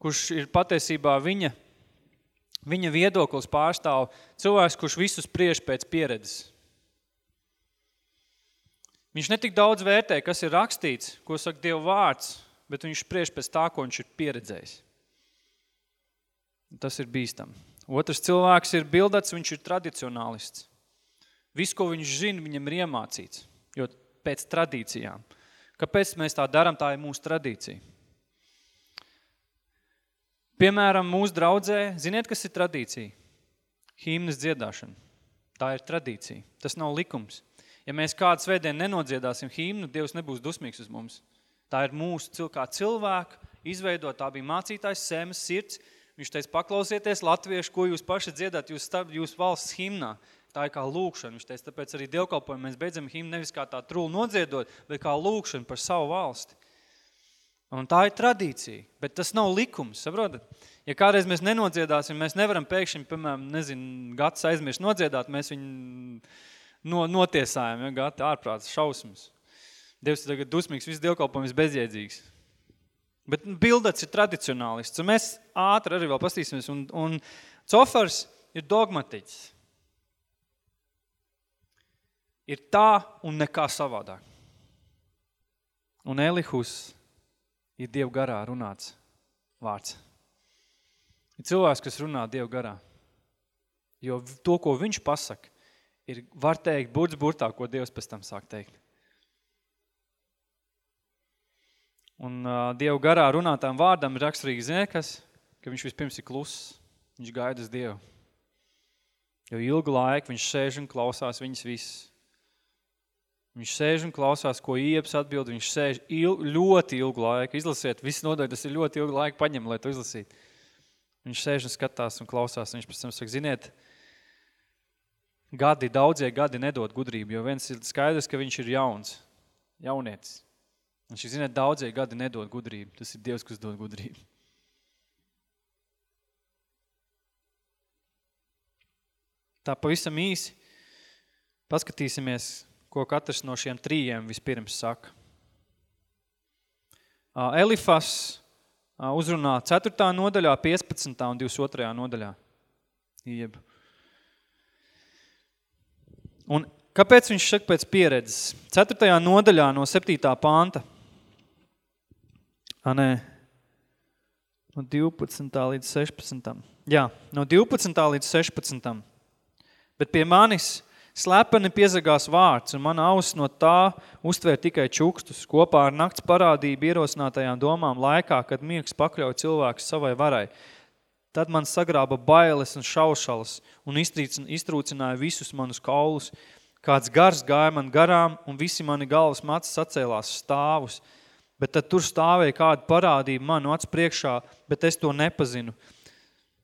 C: kurš ir patiesībā viņa, viņa viedoklis pārstāv cilvēks, kurš visus spriež pēc pieredzes. Viņš netik daudz vērtē, kas ir rakstīts, ko saka Dieva vārds, bet viņš spriež pēc tā, ko viņš ir pieredzējis. Tas ir bīstam. Otrs cilvēks ir bildats, viņš ir tradicionālists. Viss, ko viņš zina, viņam ir iemācīts, jo pēc tradīcijām. Kāpēc mēs tā daram, tā ir mūsu tradīcija. Piemēram, mūsu draudzē, ziniet, kas ir tradīcija? Hīmnes dziedāšana. Tā ir tradīcija. Tas nav likums. Ja mēs kādu svētdienu nenodziedāsim hīmnu, Dievs nebūs dusmīgs uz mums. Tā ir mūsu kā cilvēku izveidot, tā bija mācītājs, sēmas sirds. Viņš teica, paklausieties latviešu, ko jūs paši dziedat jūs, jūs valsts himnā. Tā ir kā lūkšana. Viņš teica, tāpēc arī dievkalpojumu mēs beidzam himnu nevis kā tā trūlu nodziedot, bet kā lūkšana par savu valsti. Un tā ir tradīcija, bet tas nav likums, saprotat? Ja kādreiz mēs nenodziedāsim, mēs nevaram pēkšņi, piemēram, nezinu, gads aizmirst nodziedāt, mēs viņu no, notiesājam, ja, gati ārprāts, šausmas. Dievs ir tagad dusmīgs, viss dievkalpojums bezjēdzīgs. Bet bildats ir tradicionālists. Un mēs ātri arī vēl pastīsimies. Un, un cofars ir dogmatiķis. Ir tā un nekā savādāk. Un Elihus ir Dievu garā runāts vārds. Ir cilvēks, kas runā Dievu garā. Jo to, ko viņš pasaka, ir, var teikt, burts burtā, ko Dievs pēc tam sāk teikt. Un uh, Dievu garā runātām vārdam ir raksturīgi, ziniet, kas? Ka viņš vispirms ir kluss, viņš gaida uz Dievu. Jo ilgu laiku viņš sēž un klausās viņas visas. Viņš sēž un klausās, ko ieps atbild, viņš sēž il, ļoti ilgu laiku. Izlasiet, viss nodaļ, tas ir ļoti ilgu laiku paņem, lai to izlasītu. Viņš sēž un skatās un klausās, viņš pēc tam saka, ziniet, gadi, daudzie gadi nedod gudrību, jo viens ir skaidrs, ka viņš ir jauns, jaunietis. Un šī, ziniet, daudzie gadi nedod gudrību. Tas ir Dievs, kas dod gudrību. Tā pavisam īsi paskatīsimies, ko katrs no šiem trījiem vispirms saka. Elifas uzrunā 4. nodaļā, 15. un 22. nodaļā. Jeb. Un kāpēc viņš saka pēc pieredzes? 4. nodaļā no 7. panta – A, nē. No 12. līdz 16. Jā, no 12. līdz 16. Bet pie manis Slepeni piezagās vārds, un mana auss no tā uztver tikai čukstus, kopā ar nakts parādību ierosinātajām domām laikā, kad miegs pakļauj cilvēku savai varai. Tad man sagrāba bailes un šaušalas un iztrūcināja visus manus kaulus. Kāds gars gāja man garām, un visi mani galvas macis sacēlās stāvus. Bet tad tur stāvēja kāda parādība manu acu priekšā, bet es to nepazinu.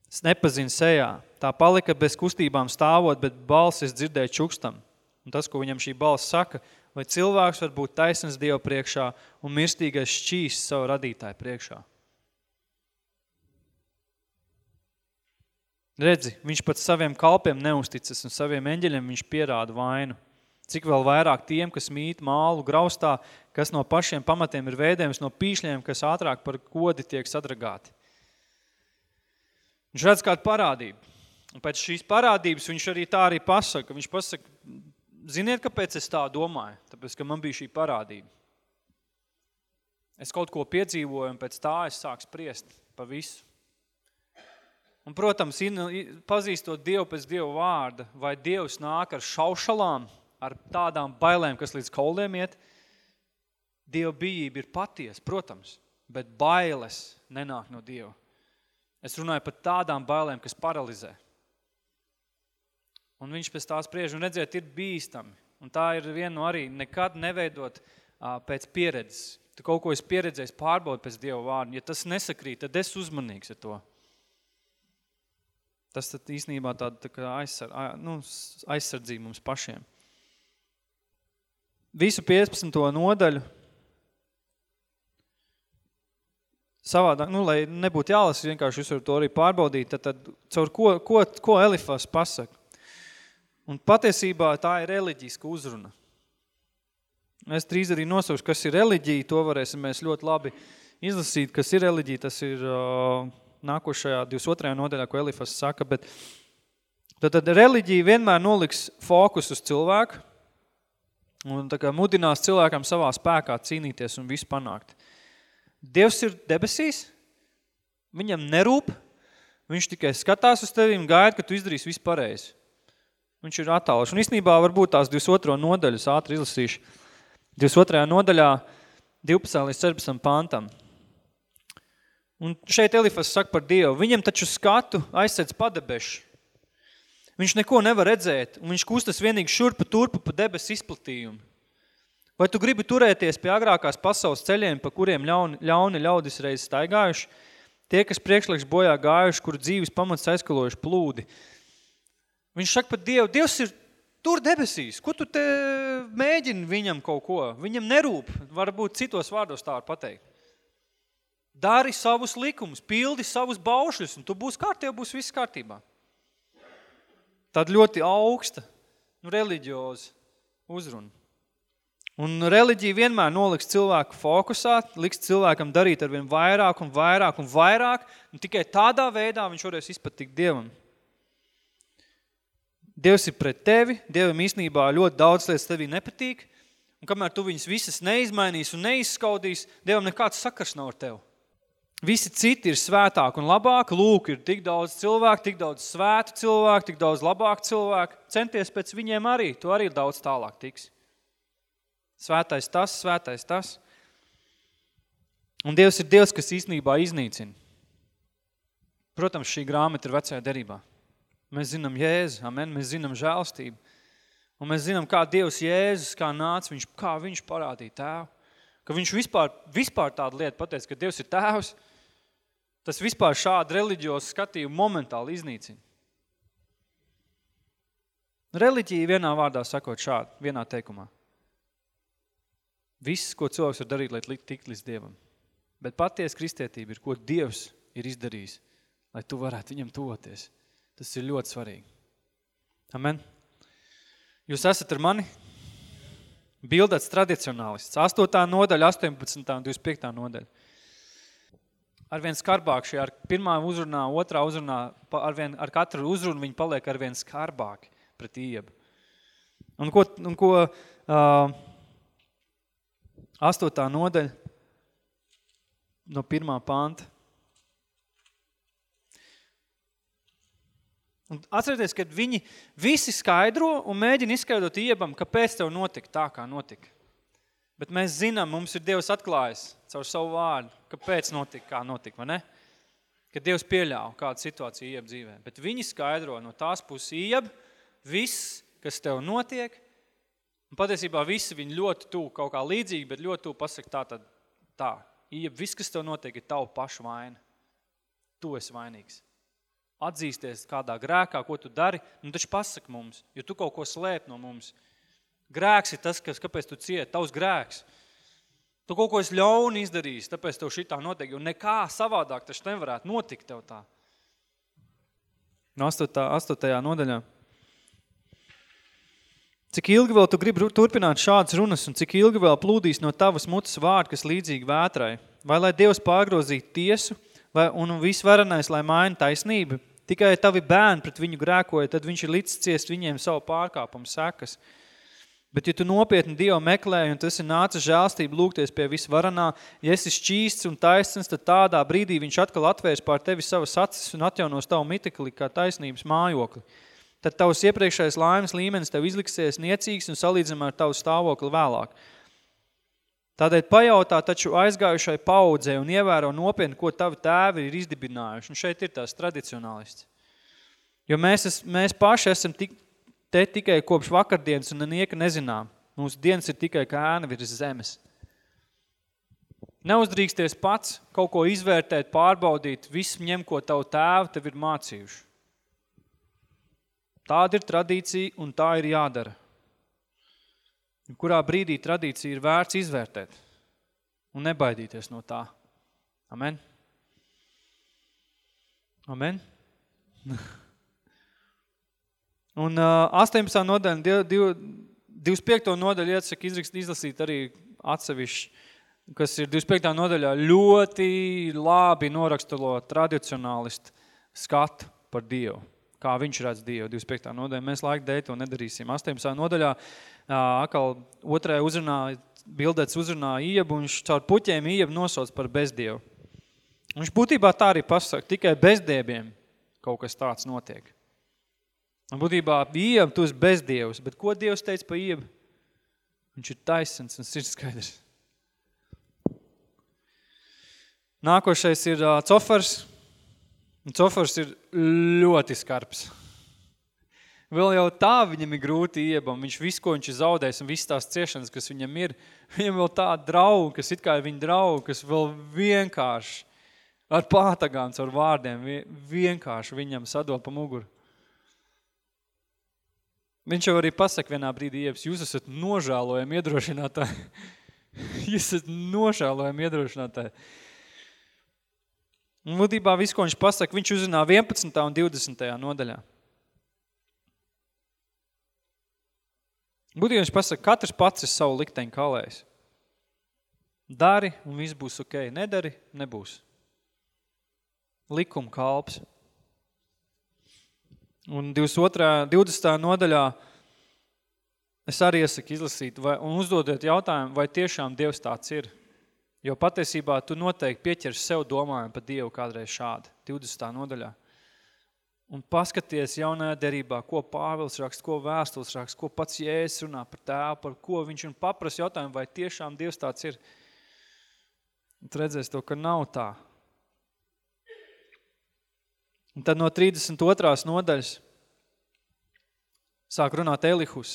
C: Es nepazinu sejā. Tā palika bez kustībām stāvot, bet balsis dzirdēja čukstam. Un tas, ko viņam šī balss saka, vai cilvēks var būt taisns Dievu priekšā un mirstīgais šķīs savu radītāju priekšā. Redzi, viņš pat saviem kalpiem neusticas un saviem eņģeļiem viņš pierāda vainu. Cik vēl vairāk tiem, kas mīt mālu graustā, kas no pašiem pamatiem ir veidējums no pīšļiem, kas ātrāk par kodi tiek sadragāti. Viņš redz kādu parādību. Un pēc šīs parādības viņš arī tā arī pasaka. Viņš pasaka, ziniet, kāpēc es tā domāju? Tāpēc, ka man bija šī parādība. Es kaut ko piedzīvoju, un pēc tā es sāku spriest pa visu. Un, protams, pazīstot Dievu pēc Dieva vārda, vai Dievs nāk ar šaušalām, ar tādām bailēm, kas līdz kauliem iet, Dieva bijība ir paties, protams, bet bailes nenāk no Dieva. Es runāju par tādām bailēm, kas paralizē. Un viņš pēc tās spriež, un redziet, ir bīstami. Un tā ir viena no arī nekad neveidot uh, pēc pieredzes. Tu kaut ko esi pieredzējis, pārbaudi pēc Dieva vārdu. Ja tas nesakrīt, tad es uzmanīgs ar to. Tas tad īstenībā tāda tā kā aizsar, nu, aizsardzība mums pašiem. Visu 15. nodaļu savādāk, nu, lai nebūtu jālasa, vienkārši jūs varat to arī pārbaudīt, tad, tad caur ko, ko, ko Elifas pasaka? Un patiesībā tā ir reliģiska uzruna. Es drīz arī nosaukšu, kas ir reliģija, to varēsim mēs ļoti labi izlasīt, kas ir reliģija, tas ir uh, nākošajā 22. nodaļā, ko Elifas saka, bet tad, tad reliģija vienmēr noliks fokus uz cilvēku un tā kā mudinās cilvēkam savā spēkā cīnīties un visu panākt. Dievs ir debesīs, viņam nerūp, viņš tikai skatās uz tevi un gaida, ka tu izdarīsi visu pareizi. Viņš ir attāluši. Un īstenībā varbūt tās 22. nodaļas ātri izlasīšu. 22. nodaļā 12. līdz 14. pantam. Un šeit Elifas saka par Dievu, viņam taču skatu aizsēdz padebeši. Viņš neko nevar redzēt, un viņš kustas vienīgi šurpa turpa pa debes izplatījumu. Vai tu gribi turēties pie agrākās pasaules ceļiem, pa kuriem ļauni, ļauni ļaudis reiz staigājuši, tie, kas priekšliks bojā gājuši, kuru dzīves pamats aizskalojuši plūdi? Viņš saka par Dievu, Dievs ir tur debesīs, ko tu te mēģini viņam kaut ko? Viņam nerūp, varbūt citos vārdos tā var pateikt. Dari savus likumus, pildi savus baušļus, un tu būs kārtībā, būs viss kārtībā. Tāda ļoti augsta, nu, reliģioza uzruna. Un reliģija vienmēr noliks cilvēku fokusā, liks cilvēkam darīt ar vien vairāk un vairāk un vairāk, un tikai tādā veidā viņš varēs izpatikt Dievam. Dievs ir pret tevi, Dievam īstenībā ļoti daudz lietas tevī nepatīk, un kamēr tu viņas visas neizmainīs un neizskaudīs, Dievam nekāds sakars nav ar tevi. Visi citi ir svētāki un labāki. Lūk, ir tik daudz cilvēku, tik daudz svētu cilvēku, tik daudz labāku cilvēku. Centies pēc viņiem arī, tu arī daudz tālāk tiks. Svētais tas, svētais tas. Un Dievs ir Dievs, kas īstenībā iznīcina. Protams, šī grāmata ir vecajā derībā. Mēs zinām Jēzu, amen, mēs zinām žēlstību. Un mēs zinām, kā Dievs Jēzus, kā nāca, viņš, kā viņš parādīja tēvu. Ka viņš vispār, vispār tādu lietu pateica, ka Dievs ir tēvs, tas vispār šādu reliģiosu skatījumu momentāli iznīcina. Reliģija vienā vārdā sakot šādi, vienā teikumā. Viss, ko cilvēks var darīt, lai tikt līdz Dievam. Bet paties kristietība ir, ko Dievs ir izdarījis, lai tu varētu viņam tuvoties. Tas ir ļoti svarīgi. Amen. Jūs esat ar mani? Bildēts tradicionālists. 8. nodaļa, 18. un 25. nodaļa. Arvien skarbāk šie ar pirmā uzrunā, otrā uzrunā, arvien, ar katru uzrunu viņi paliek arvien skarbāki pret iebu. Un ko, un ko uh, 8. nodaļa no pirmā panta. Un atcerieties, ka viņi visi skaidro un mēģina izskaidrot iebam, kāpēc tev notika tā, kā notika. Bet mēs zinām, mums ir Dievs atklājis caur savu vārdu, kāpēc notika, kā notika, vai ne? Ka Dievs pieļāva kādu situāciju ieb dzīvē. Bet viņi skaidro no tās puses ieb, viss, kas tev notiek, un patiesībā visi viņi ļoti tū kaut kā līdzīgi, bet ļoti tū pasaka tā, tad tā. Ieb, viss, kas tev notiek, ir tavu pašu vaina. Tu esi vainīgs. Atzīsties kādā grēkā, ko tu dari, nu taču pasaka mums, jo tu kaut ko slēp no mums. Grēks ir tas, kas, kāpēc tu cieti, tavs grēks. Tu kaut ko esi ļauni izdarījis, tāpēc tev šitā notiek, jo nekā savādāk taču nevarētu notikt tev tā. No 8. 8. nodaļā. Cik ilgi vēl tu gribi turpināt šādas runas un cik ilgi vēl plūdīs no tavas mutes vārdi, kas līdzīgi vētrai? Vai lai Dievs pārgrozītu tiesu vai, un visvarenais, lai maina taisnību? Tikai tavi bērni pret viņu grēkoja, tad viņš ir līdzciest viņiem savu pārkāpumu sekas. Bet, ja tu nopietni Dievu meklēji un tas ir nācis žēlstību lūgties pie visvaranā, ja esi šķīsts un taisns, tad tādā brīdī viņš atkal atvērs pār tevi savas acis un atjaunos tavu mitekli kā taisnības mājokli. Tad tavs iepriekšējais laimes līmenis tev izliksies niecīgs un salīdzinām ar tavu stāvokli vēlāk. Tādēļ pajautā taču aizgājušai paudzē un ievēro nopietni, ko tavi tēvi ir izdibinājuši. Un šeit ir tās tradicionālists. Jo mēs, es, mēs paši esam tik, te tikai kopš vakardienas un nieka nezinām. Mūsu dienas ir tikai kā ēna virs zemes. Neuzdrīksties pats kaut ko izvērtēt, pārbaudīt, visu ņem, ko tavu tēvu tev ir mācījuši. Tāda ir tradīcija un tā ir jādara. Kurā brīdī tradīcija ir vērts izvērtēt un nebaidīties no tā. Amen. Amen. <laughs> Un uh, 18. nodaļa, 25. nodaļa iesaka izlasīt arī atsevišķi, kas ir 25. nodaļā ļoti labi noraksturo tradicionālistu skatu par Dievu. Kā viņš redz Dievu 25. nodaļā. Mēs laika dēļ to nedarīsim. 18. nodaļā atkal otrajā uzrunā, bildēts uzrunā iebu, un viņš caur puķiem iebu nosauc par bezdievu. Viņš būtībā tā arī pasaka, tikai bezdiebiem kaut kas tāds notiek. Un būtībā Iev, tu esi bezdievs, bet ko Dievs teica par Ievu? Viņš ir taisns un ir skaidrs. Nākošais ir uh, cofers. Un cofers ir ļoti skarbs. Vēl jau tā viņam ir grūti iebam. Viņš visu, ko viņš ir zaudējis un visas tās ciešanas, kas viņam ir, viņam vēl tā draugi, kas it kā ir viņa draugi, kas vēl vienkārši ar pātagām, ar vārdiem, vienkārši viņam sadod pa muguru. Viņš jau arī pasaka vienā brīdī, Iebs, jūs esat nožēlojami iedrošinātāji. <laughs> jūs esat nožēlojami iedrošinātāji. Un būtībā viss, ko viņš pasaka, viņš uzrunā 11. un 20. nodaļā. Būtībā viņš pasaka, katrs pats ir savu likteņu kalējis. Dari un viss būs ok. Nedari, nebūs. Likuma kalps. Un 22. 20. nodaļā es arī iesaku izlasīt vai, un uzdodiet jautājumu, vai tiešām Dievs tāds ir. Jo patiesībā tu noteikti pieķers sev domājumu par Dievu kādreiz šādi, 20. nodaļā. Un paskaties jaunajā derībā, ko Pāvils raksta, ko vēstules raksta, ko pats Jēzus runā par tēvu, par ko viņš un papras jautājumu, vai tiešām Dievs tāds ir. Un redzēs to, ka nav tā. Un tad no 32. nodaļas sāk runāt Elihus.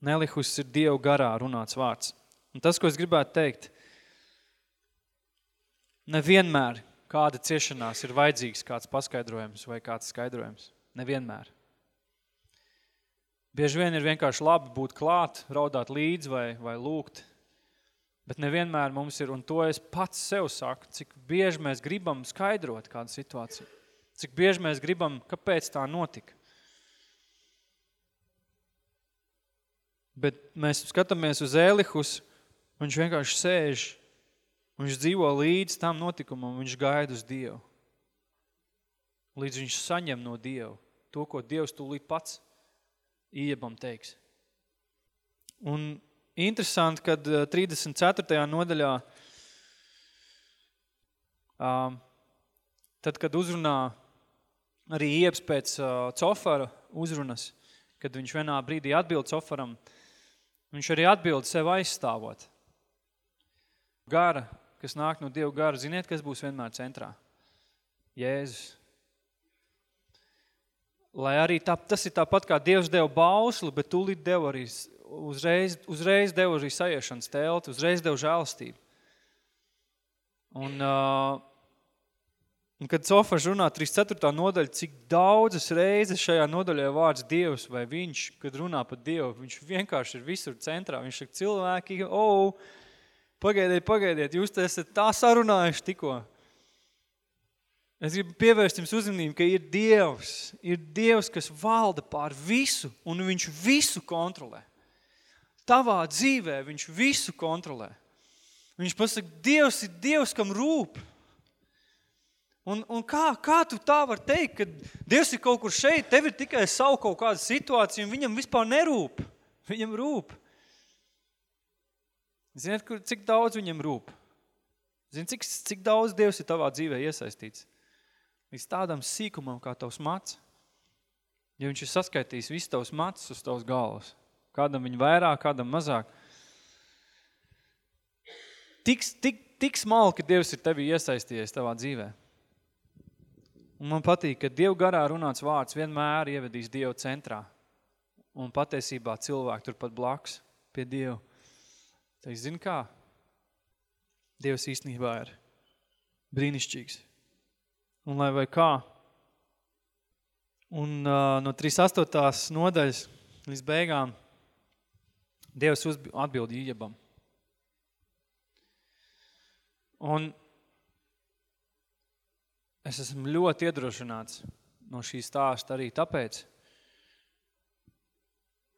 C: Un Elihus ir Dievu garā runāts vārds. Un tas, ko es gribētu teikt, nevienmēr kāda ciešanās ir vajadzīgs kāds paskaidrojums vai kāds skaidrojums. Nevienmēr. Bieži vien ir vienkārši labi būt klāt, raudāt līdzi vai, vai lūgt, Bet nevienmēr mums ir, un to es pats sev saku, cik bieži mēs gribam skaidrot kādu situāciju. Cik bieži mēs gribam, kāpēc tā notika. Bet mēs skatāmies uz Ēlihus, viņš vienkārši sēž, viņš dzīvo līdz tam notikumam, viņš gaida uz Dievu. Līdz viņš saņem no Dievu to, ko Dievs tūlīt pats iebam teiks. Un interesanti, kad 34. Eh, nodaļā, tad, kad uzrunā arī ieps pēc uh, cofara uzrunas, kad viņš vienā brīdī atbild cofaram, viņš arī atbild sev aizstāvot. Gara, kas nāk no Dieva gara, ziniet, kas būs vienmēr centrā? Jēzus. Lai arī tā, tas ir tāpat kā Dievs deva bausli, bet tūlīt deva arī uzreiz, uzreiz deva arī sajiešanas telti, uzreiz deva žēlastību. Un, uh, un kad Sofars runā 34. nodaļa, cik daudzas reizes šajā nodaļā vārds Dievs vai viņš, kad runā par Dievu, viņš vienkārši ir visur centrā. Viņš saka, cilvēki, oh, pagaidiet, pagaidiet, jūs te esat tā sarunājuši tikko. Es gribu pievērst jums uzmanību, ka ir Dievs, ir Dievs, kas valda pār visu, un viņš visu kontrolē. Tavā dzīvē viņš visu kontrolē. Viņš pasaka, Dievs ir Dievs, kam rūp. Un, un kā, kā tu tā var teikt, ka Dievs ir kaut kur šeit, tev ir tikai savu kaut kādu situāciju, un viņam vispār nerūp. Viņam rūp. Ziniet, kur, cik daudz viņam rūp? Zini, cik, cik daudz Dievs ir tavā dzīvē iesaistīts? Līdz tādam sīkumam kā tavs mats. Ja viņš ir saskaitījis visu tavs mats uz tavs galvas. Kādam viņa vairāk, kādam mazāk – tik, tik, tik smalki Dievs ir tevi iesaistījies tavā dzīvē. Un man patīk, ka Dievu garā runāts vārds vienmēr ievedīs Dievu centrā. Un patiesībā cilvēki turpat blakus pie Dievu. Tā es zinu kā? Dievs īstenībā ir brīnišķīgs. Un lai vai kā? Un uh, no 38. nodaļas līdz beigām Dievs atbild Ījebam. Un es esmu ļoti iedrošināts no šī stāsta arī tāpēc,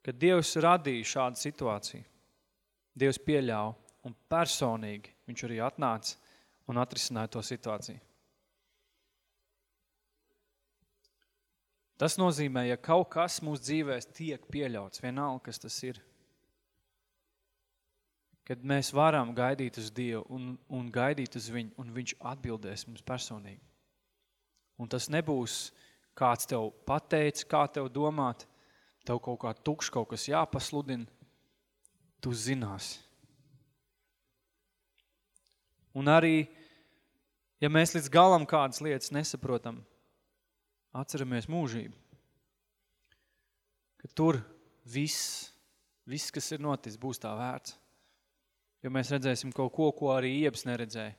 C: ka Dievs radīja šādu situāciju. Dievs pieļāva un personīgi viņš arī atnāca un atrisināja to situāciju. Tas nozīmē, ja kaut kas mūsu dzīvēs tiek pieļauts, vienalga, kas tas ir, kad mēs varam gaidīt uz Dievu un, un gaidīt uz viņu, un viņš atbildēs mums personīgi. Un tas nebūs kāds tev pateica, kā tev domāt, tev kaut kā tukš, kaut kas jāpasludina, tu zinās. Un arī, ja mēs līdz galam kādas lietas nesaprotam, atceramies mūžību, ka tur viss, viss, kas ir notis, būs tā vērts. Jo mēs redzēsim kaut ko, ko arī Iebs neredzēja.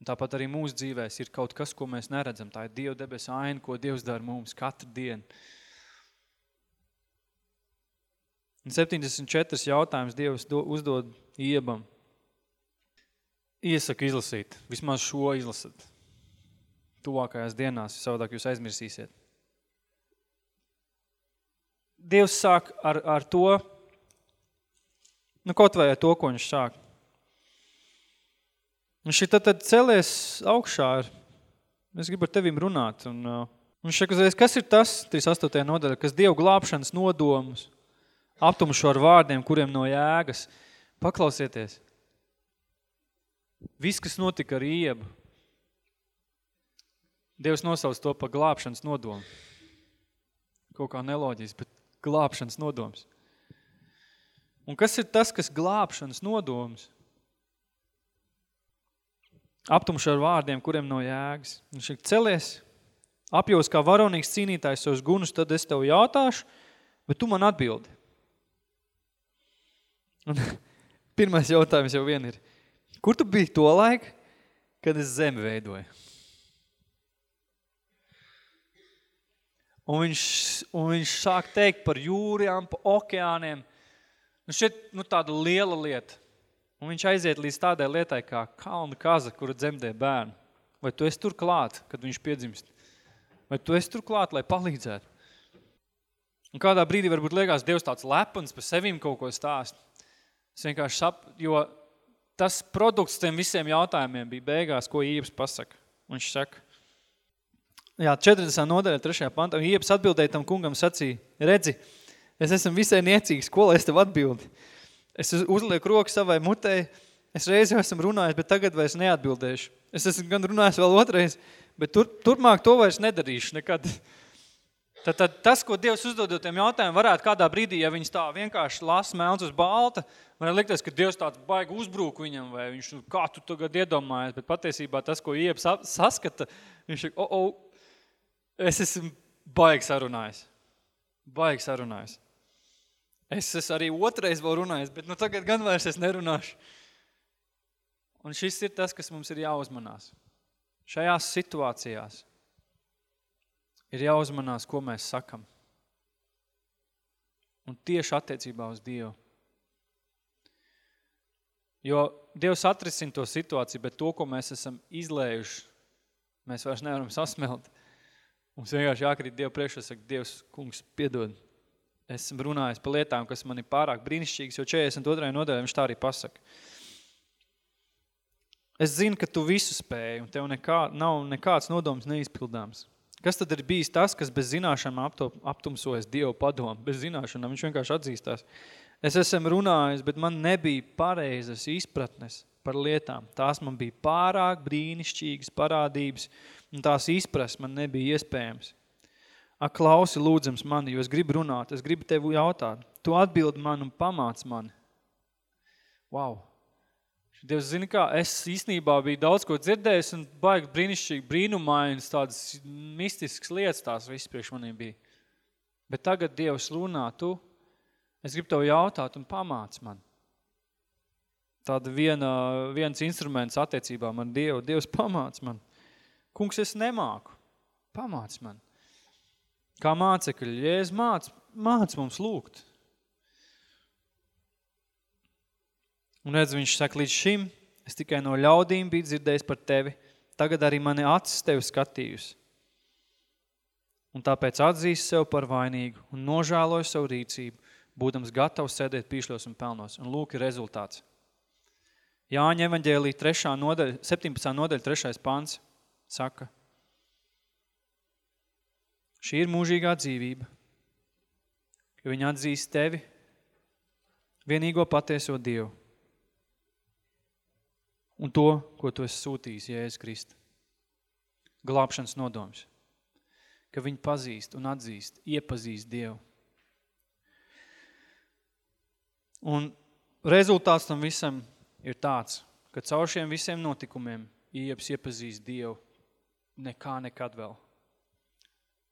C: Un tāpat arī mūsu dzīvēs ir kaut kas, ko mēs neredzam. Tā ir Dieva debes aina, ko Dievs dara mums katru dienu. 74 jautājums Dievs do, uzdod Iebam. Iesaku izlasīt, vismaz šo izlasat. Tuvākajās dienās, savādāk jūs aizmirsīsiet. Dievs sāk ar, ar to, Nu, kaut vai ar to, ko viņš sāk. Un šī tad, tad celies augšā. Es gribu ar tevim runāt. Un, uh, un šeit uzreiz, kas ir tas, 38. nodaļa, kas Dievu glābšanas nodomus aptumšo ar vārdiem, kuriem no jēgas. Paklausieties. Viss, kas notika ar Iebu, Dievs nosauc to par glābšanas nodomu. Kaut kā neloģiski, bet glābšanas nodoms. Un kas ir tas, kas glābšanas nodoms? Aptumši ar vārdiem, kuriem no jēgas. Viņš ir celies, apjos kā varonīgs cīnītājs savus gunus, tad es tev jautāšu, bet tu man atbildi. Un <laughs> pirmais jautājums jau vien ir, kur tu biji to laiku, kad es zemi veidoju? Un viņš, un viņš sāk teikt par jūrām, par okeāniem, Nu šeit nu, tāda liela lieta. Un viņš aiziet līdz tādai lietai kā kalna kaza, kura dzemdē bērnu. Vai tu esi tur klāt, kad viņš piedzimst? Vai tu esi tur klāt, lai palīdzētu? Un kādā brīdī varbūt liekas Dievs tāds lepns par sevim kaut ko stāst. Es vienkārši sap, jo tas produkts tiem visiem jautājumiem bija beigās, ko Ieps pasaka. Viņš saka, jā, 40. nodaļa, 3. pantā, Ieps atbildēja tam kungam sacīja, redzi, Es esmu visai niecīgs, ko lai es tev atbildi? Es uzlieku roku savai mutei, Es reiz jau esmu runājis, bet tagad vairs neatbildēšu. Es esmu gan runājis vēl otrais, bet tur, turpmāk to vairs nedarīšu nekad. Tad, tad tas, ko Dievs uzdodot tiem jautājumiem, varētu kādā brīdī, ja viņš tā vienkārši lasa melns uz balta, varētu likties, ka Dievs tāds baigi uzbrūk viņam, vai viņš, nu, kā tu tagad iedomājies, bet patiesībā tas, ko Iep saskata, viņš ir, o, o, es esmu baigi sarunājis. Baigi sarunājis. Es esmu arī otrais vēl runājis, bet nu tagad gan vairs es nerunāšu. Un šis ir tas, kas mums ir jāuzmanās. Šajās situācijās ir jāuzmanās, ko mēs sakam. Un tieši attiecībā uz Dievu. Jo Dievs atrisina to situāciju, bet to, ko mēs esam izlējuši, mēs vairs nevaram sasmelt. Mums vienkārši jākrīt Dievu priekšā, saka, Dievs, kungs, piedod. Esmu runājis par lietām, kas man ir pārāk brīnišķīgas, jo 42. nodaļā viņš tā arī pasaka. Es zinu, ka tu visu spēji, un tev nekā, nav nekāds nodoms neizpildāms. Kas tad ir bijis tas, kas bez zināšanām aptumsojas Dievu padomu? Bez zināšanām viņš vienkārši atzīstās. Es esmu runājis, bet man nebija pareizas izpratnes par lietām. Tās man bija pārāk brīnišķīgas parādības, un tās izprast man nebija iespējams. Ak, klausi lūdzams mani, jo es gribu runāt, es gribu tevi jautāt. Tu atbildi man un pamāc mani. Wow! Dievs zina kā, es īstenībā biju daudz ko dzirdējis un baigi brīnišķīgi brīnumainas tādas mistiskas lietas tās viss priekš maniem bija. Bet tagad Dievs runā, tu, es gribu tev jautāt un pamāc man. Tāda viena, viens instruments attiecībā man Dievu, Dievs pamāc man. Kungs, es nemāku, pamāc man. Kā mācekļi, Jēzus māc, māc mums lūgt. Un redz, viņš saka, līdz šim es tikai no ļaudīm biju dzirdējis par tevi, tagad arī mani acis tevi skatījusi. Un tāpēc atzīst sev par vainīgu un nožēloju savu rīcību, būdams gatavs sēdēt pīšļos un pelnos. Un lūk ir rezultāts. Jāņa evaņģēlī 3. nodaļa, 17. nodaļa 3. pants saka, šī ir mūžīgā dzīvība, ka viņi atzīst tevi, vienīgo patieso Dievu un to, ko tu esi sūtījis Jēzus Kristu. Glābšanas nodoms. Ka viņi pazīst un atzīst, iepazīst Dievu. Un rezultāts tam visam ir tāds, ka caur šiem visiem notikumiem Ieps iepazīst Dievu nekā nekad vēl.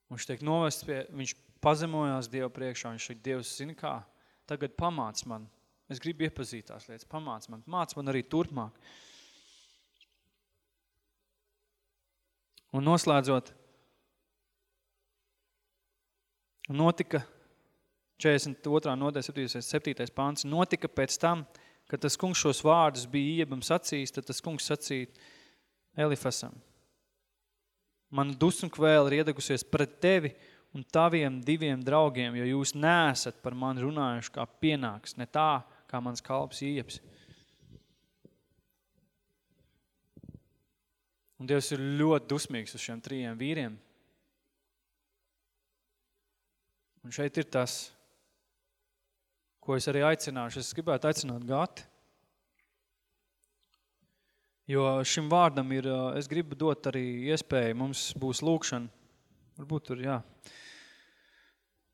C: Viņš tiek novests pie, viņš pazemojās Dievu priekšā, viņš šeit Dievs zina kā, tagad pamāc man, es gribu iepazīt tās lietas, pamāc man, māc man arī turpmāk. Un noslēdzot, notika 42. nodaļa 7. pāns, notika pēc tam, kad tas kungs šos vārdus bija iebam sacījis, tad tas kungs sacīja Elifasam. Man dusmu kvēl ir iedegusies pret tevi un taviem diviem draugiem, jo jūs neesat par mani runājuši kā pienāks, ne tā, kā mans kalps ieps. Un Dievs ir ļoti dusmīgs uz šiem trījiem vīriem. Un šeit ir tas, ko es arī aicināšu. Es gribētu aicināt Gati. Jo šim vārdam ir, es gribu dot arī iespēju, mums būs lūkšana. Varbūt tur, jā.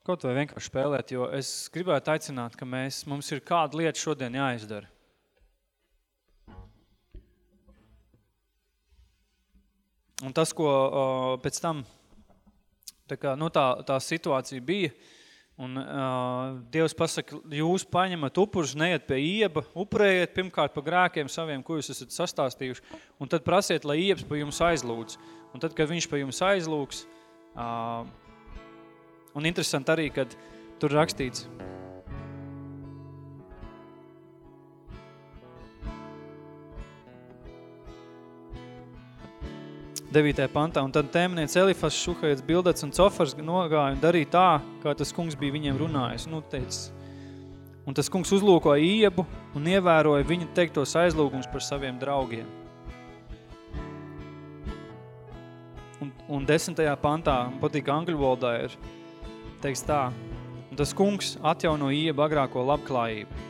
C: Kaut vai vienkārši spēlēt, jo es gribētu aicināt, ka mēs, mums ir kāda lieta šodien jāizdara. Un tas, ko uh, pēc tam tā, kā, nu, tā, tā situācija bija, un uh, Dievs pasaka, jūs paņemat upurus, neiet pie ieba, upurējiet pirmkārt pa grēkiem saviem, ko jūs esat sastāstījuši, un tad prasiet, lai iebs pa jums aizlūdz. Un tad, kad viņš pa jums aizlūgs, uh, un interesanti arī, kad tur rakstīts, 9. pantā, un tad tēmniec Elifas, Šuhajats, Bildets un Cofars nogāja un darīja tā, kā tas kungs bija viņiem runājis. Nu, teicis, un tas kungs uzlūkoja iebu un ievēroja viņa teiktos aizlūgums par saviem draugiem. Un, un desmitajā pantā, man patīk angļu valodā, ir teiks tā, un tas kungs atjauno iebu agrāko labklājību.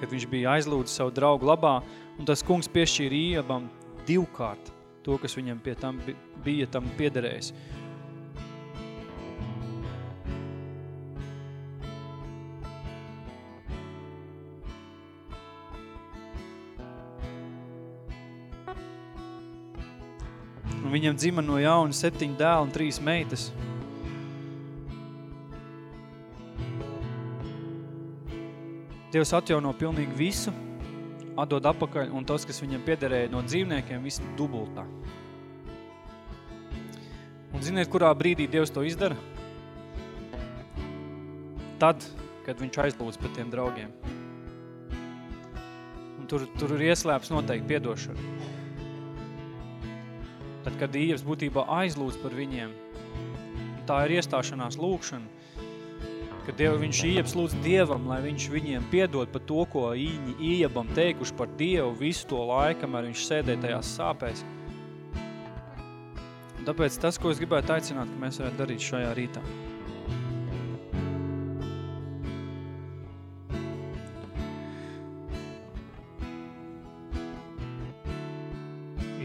C: kad viņš bija aizlūdis savu draugu labā, un tas kungs piešķīra Iebam divkārt to, kas viņam pie tam bija tam piederējis. Un viņam dzima no jauna septiņi dēli un trīs meitas. Dievs atjauno pilnīgi visu, atdod apakaļ, un tas, kas viņam piederēja no dzīvniekiem, viss dubultā. Un ziniet, kurā brīdī Dievs to izdara? Tad, kad viņš aizlūdz par tiem draugiem. Un tur, tur ir ieslēps noteikti piedošana. Tad, kad Dievs būtībā aizlūdz par viņiem, tā ir iestāšanās lūkšana, ka Dievu, viņš ieps lūdz Dievam, lai viņš viņiem piedod par to, ko viņi iebam teikuši par Dievu visu to laiku, kamēr viņš sēdē tajās sāpēs. Un tāpēc tas, ko es gribētu aicināt, ka mēs varētu darīt šajā rītā.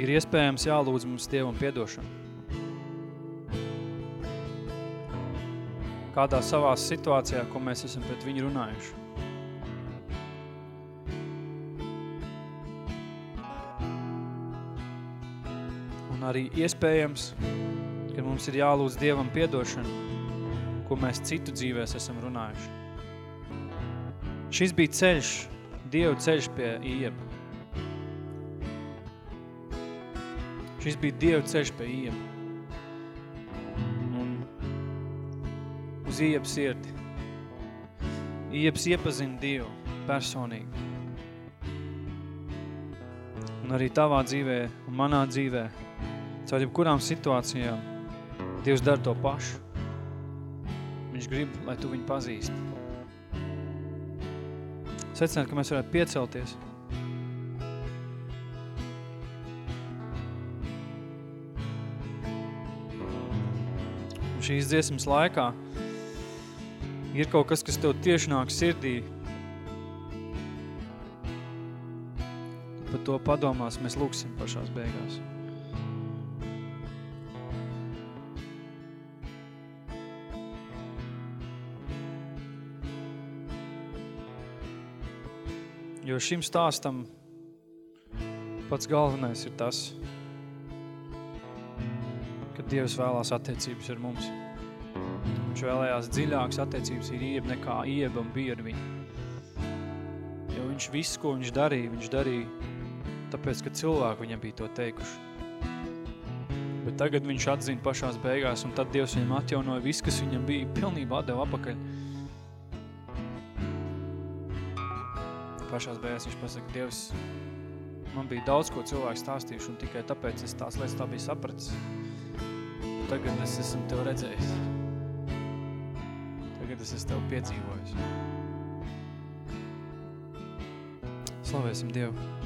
C: Ir iespējams jālūdz mums Dievam piedošanu. Kādā savā situācijā, ko mēs esam pret viņu runājuši. Un arī iespējams, ka mums ir jālūdz Dievam piedošanu, ko mēs citu dzīvēs esam runājuši. Šis bija ceļš, Dievu ceļš pie Ieba. Šis bija Dievu ceļš pie Ieba. Uz Iebas sirdi. Iebas iepazina Dievu personīgi. Un arī tavā dzīvē un manā dzīvē, caur jebkurām situācijām, Dievs dara to pašu. Viņš grib, lai tu viņu pazīsti. Secināt, ka mēs varētu piecelties. Un šīs dziesmas laikā ir kaut kas, kas tev tieši nāk sirdī, par to padomās, mēs lūksim pašās beigās. Jo šim stāstam pats galvenais ir tas, ka Dievs vēlās attiecības ar mums. Viņš vēlējās dziļākas attiecības ar Iebu nekā Iebam bija ar viņu. Jo viņš viss, ko viņš darīja, viņš darīja tāpēc, ka cilvēki viņam bija to teikuši. Bet tagad viņš atzina pašās beigās, un tad Dievs viņam atjaunoja viss, kas viņam bija, pilnībā atdeva apakaļ. Pašās beigās viņš pasaka, Dievs, man bija daudz, ko cilvēku stāstījuši, un tikai tāpēc es tās lietas tā bija sapratis. Tagad es esmu tev redzējis es esmu tev piedzīvojis. Slavēsim Dievu!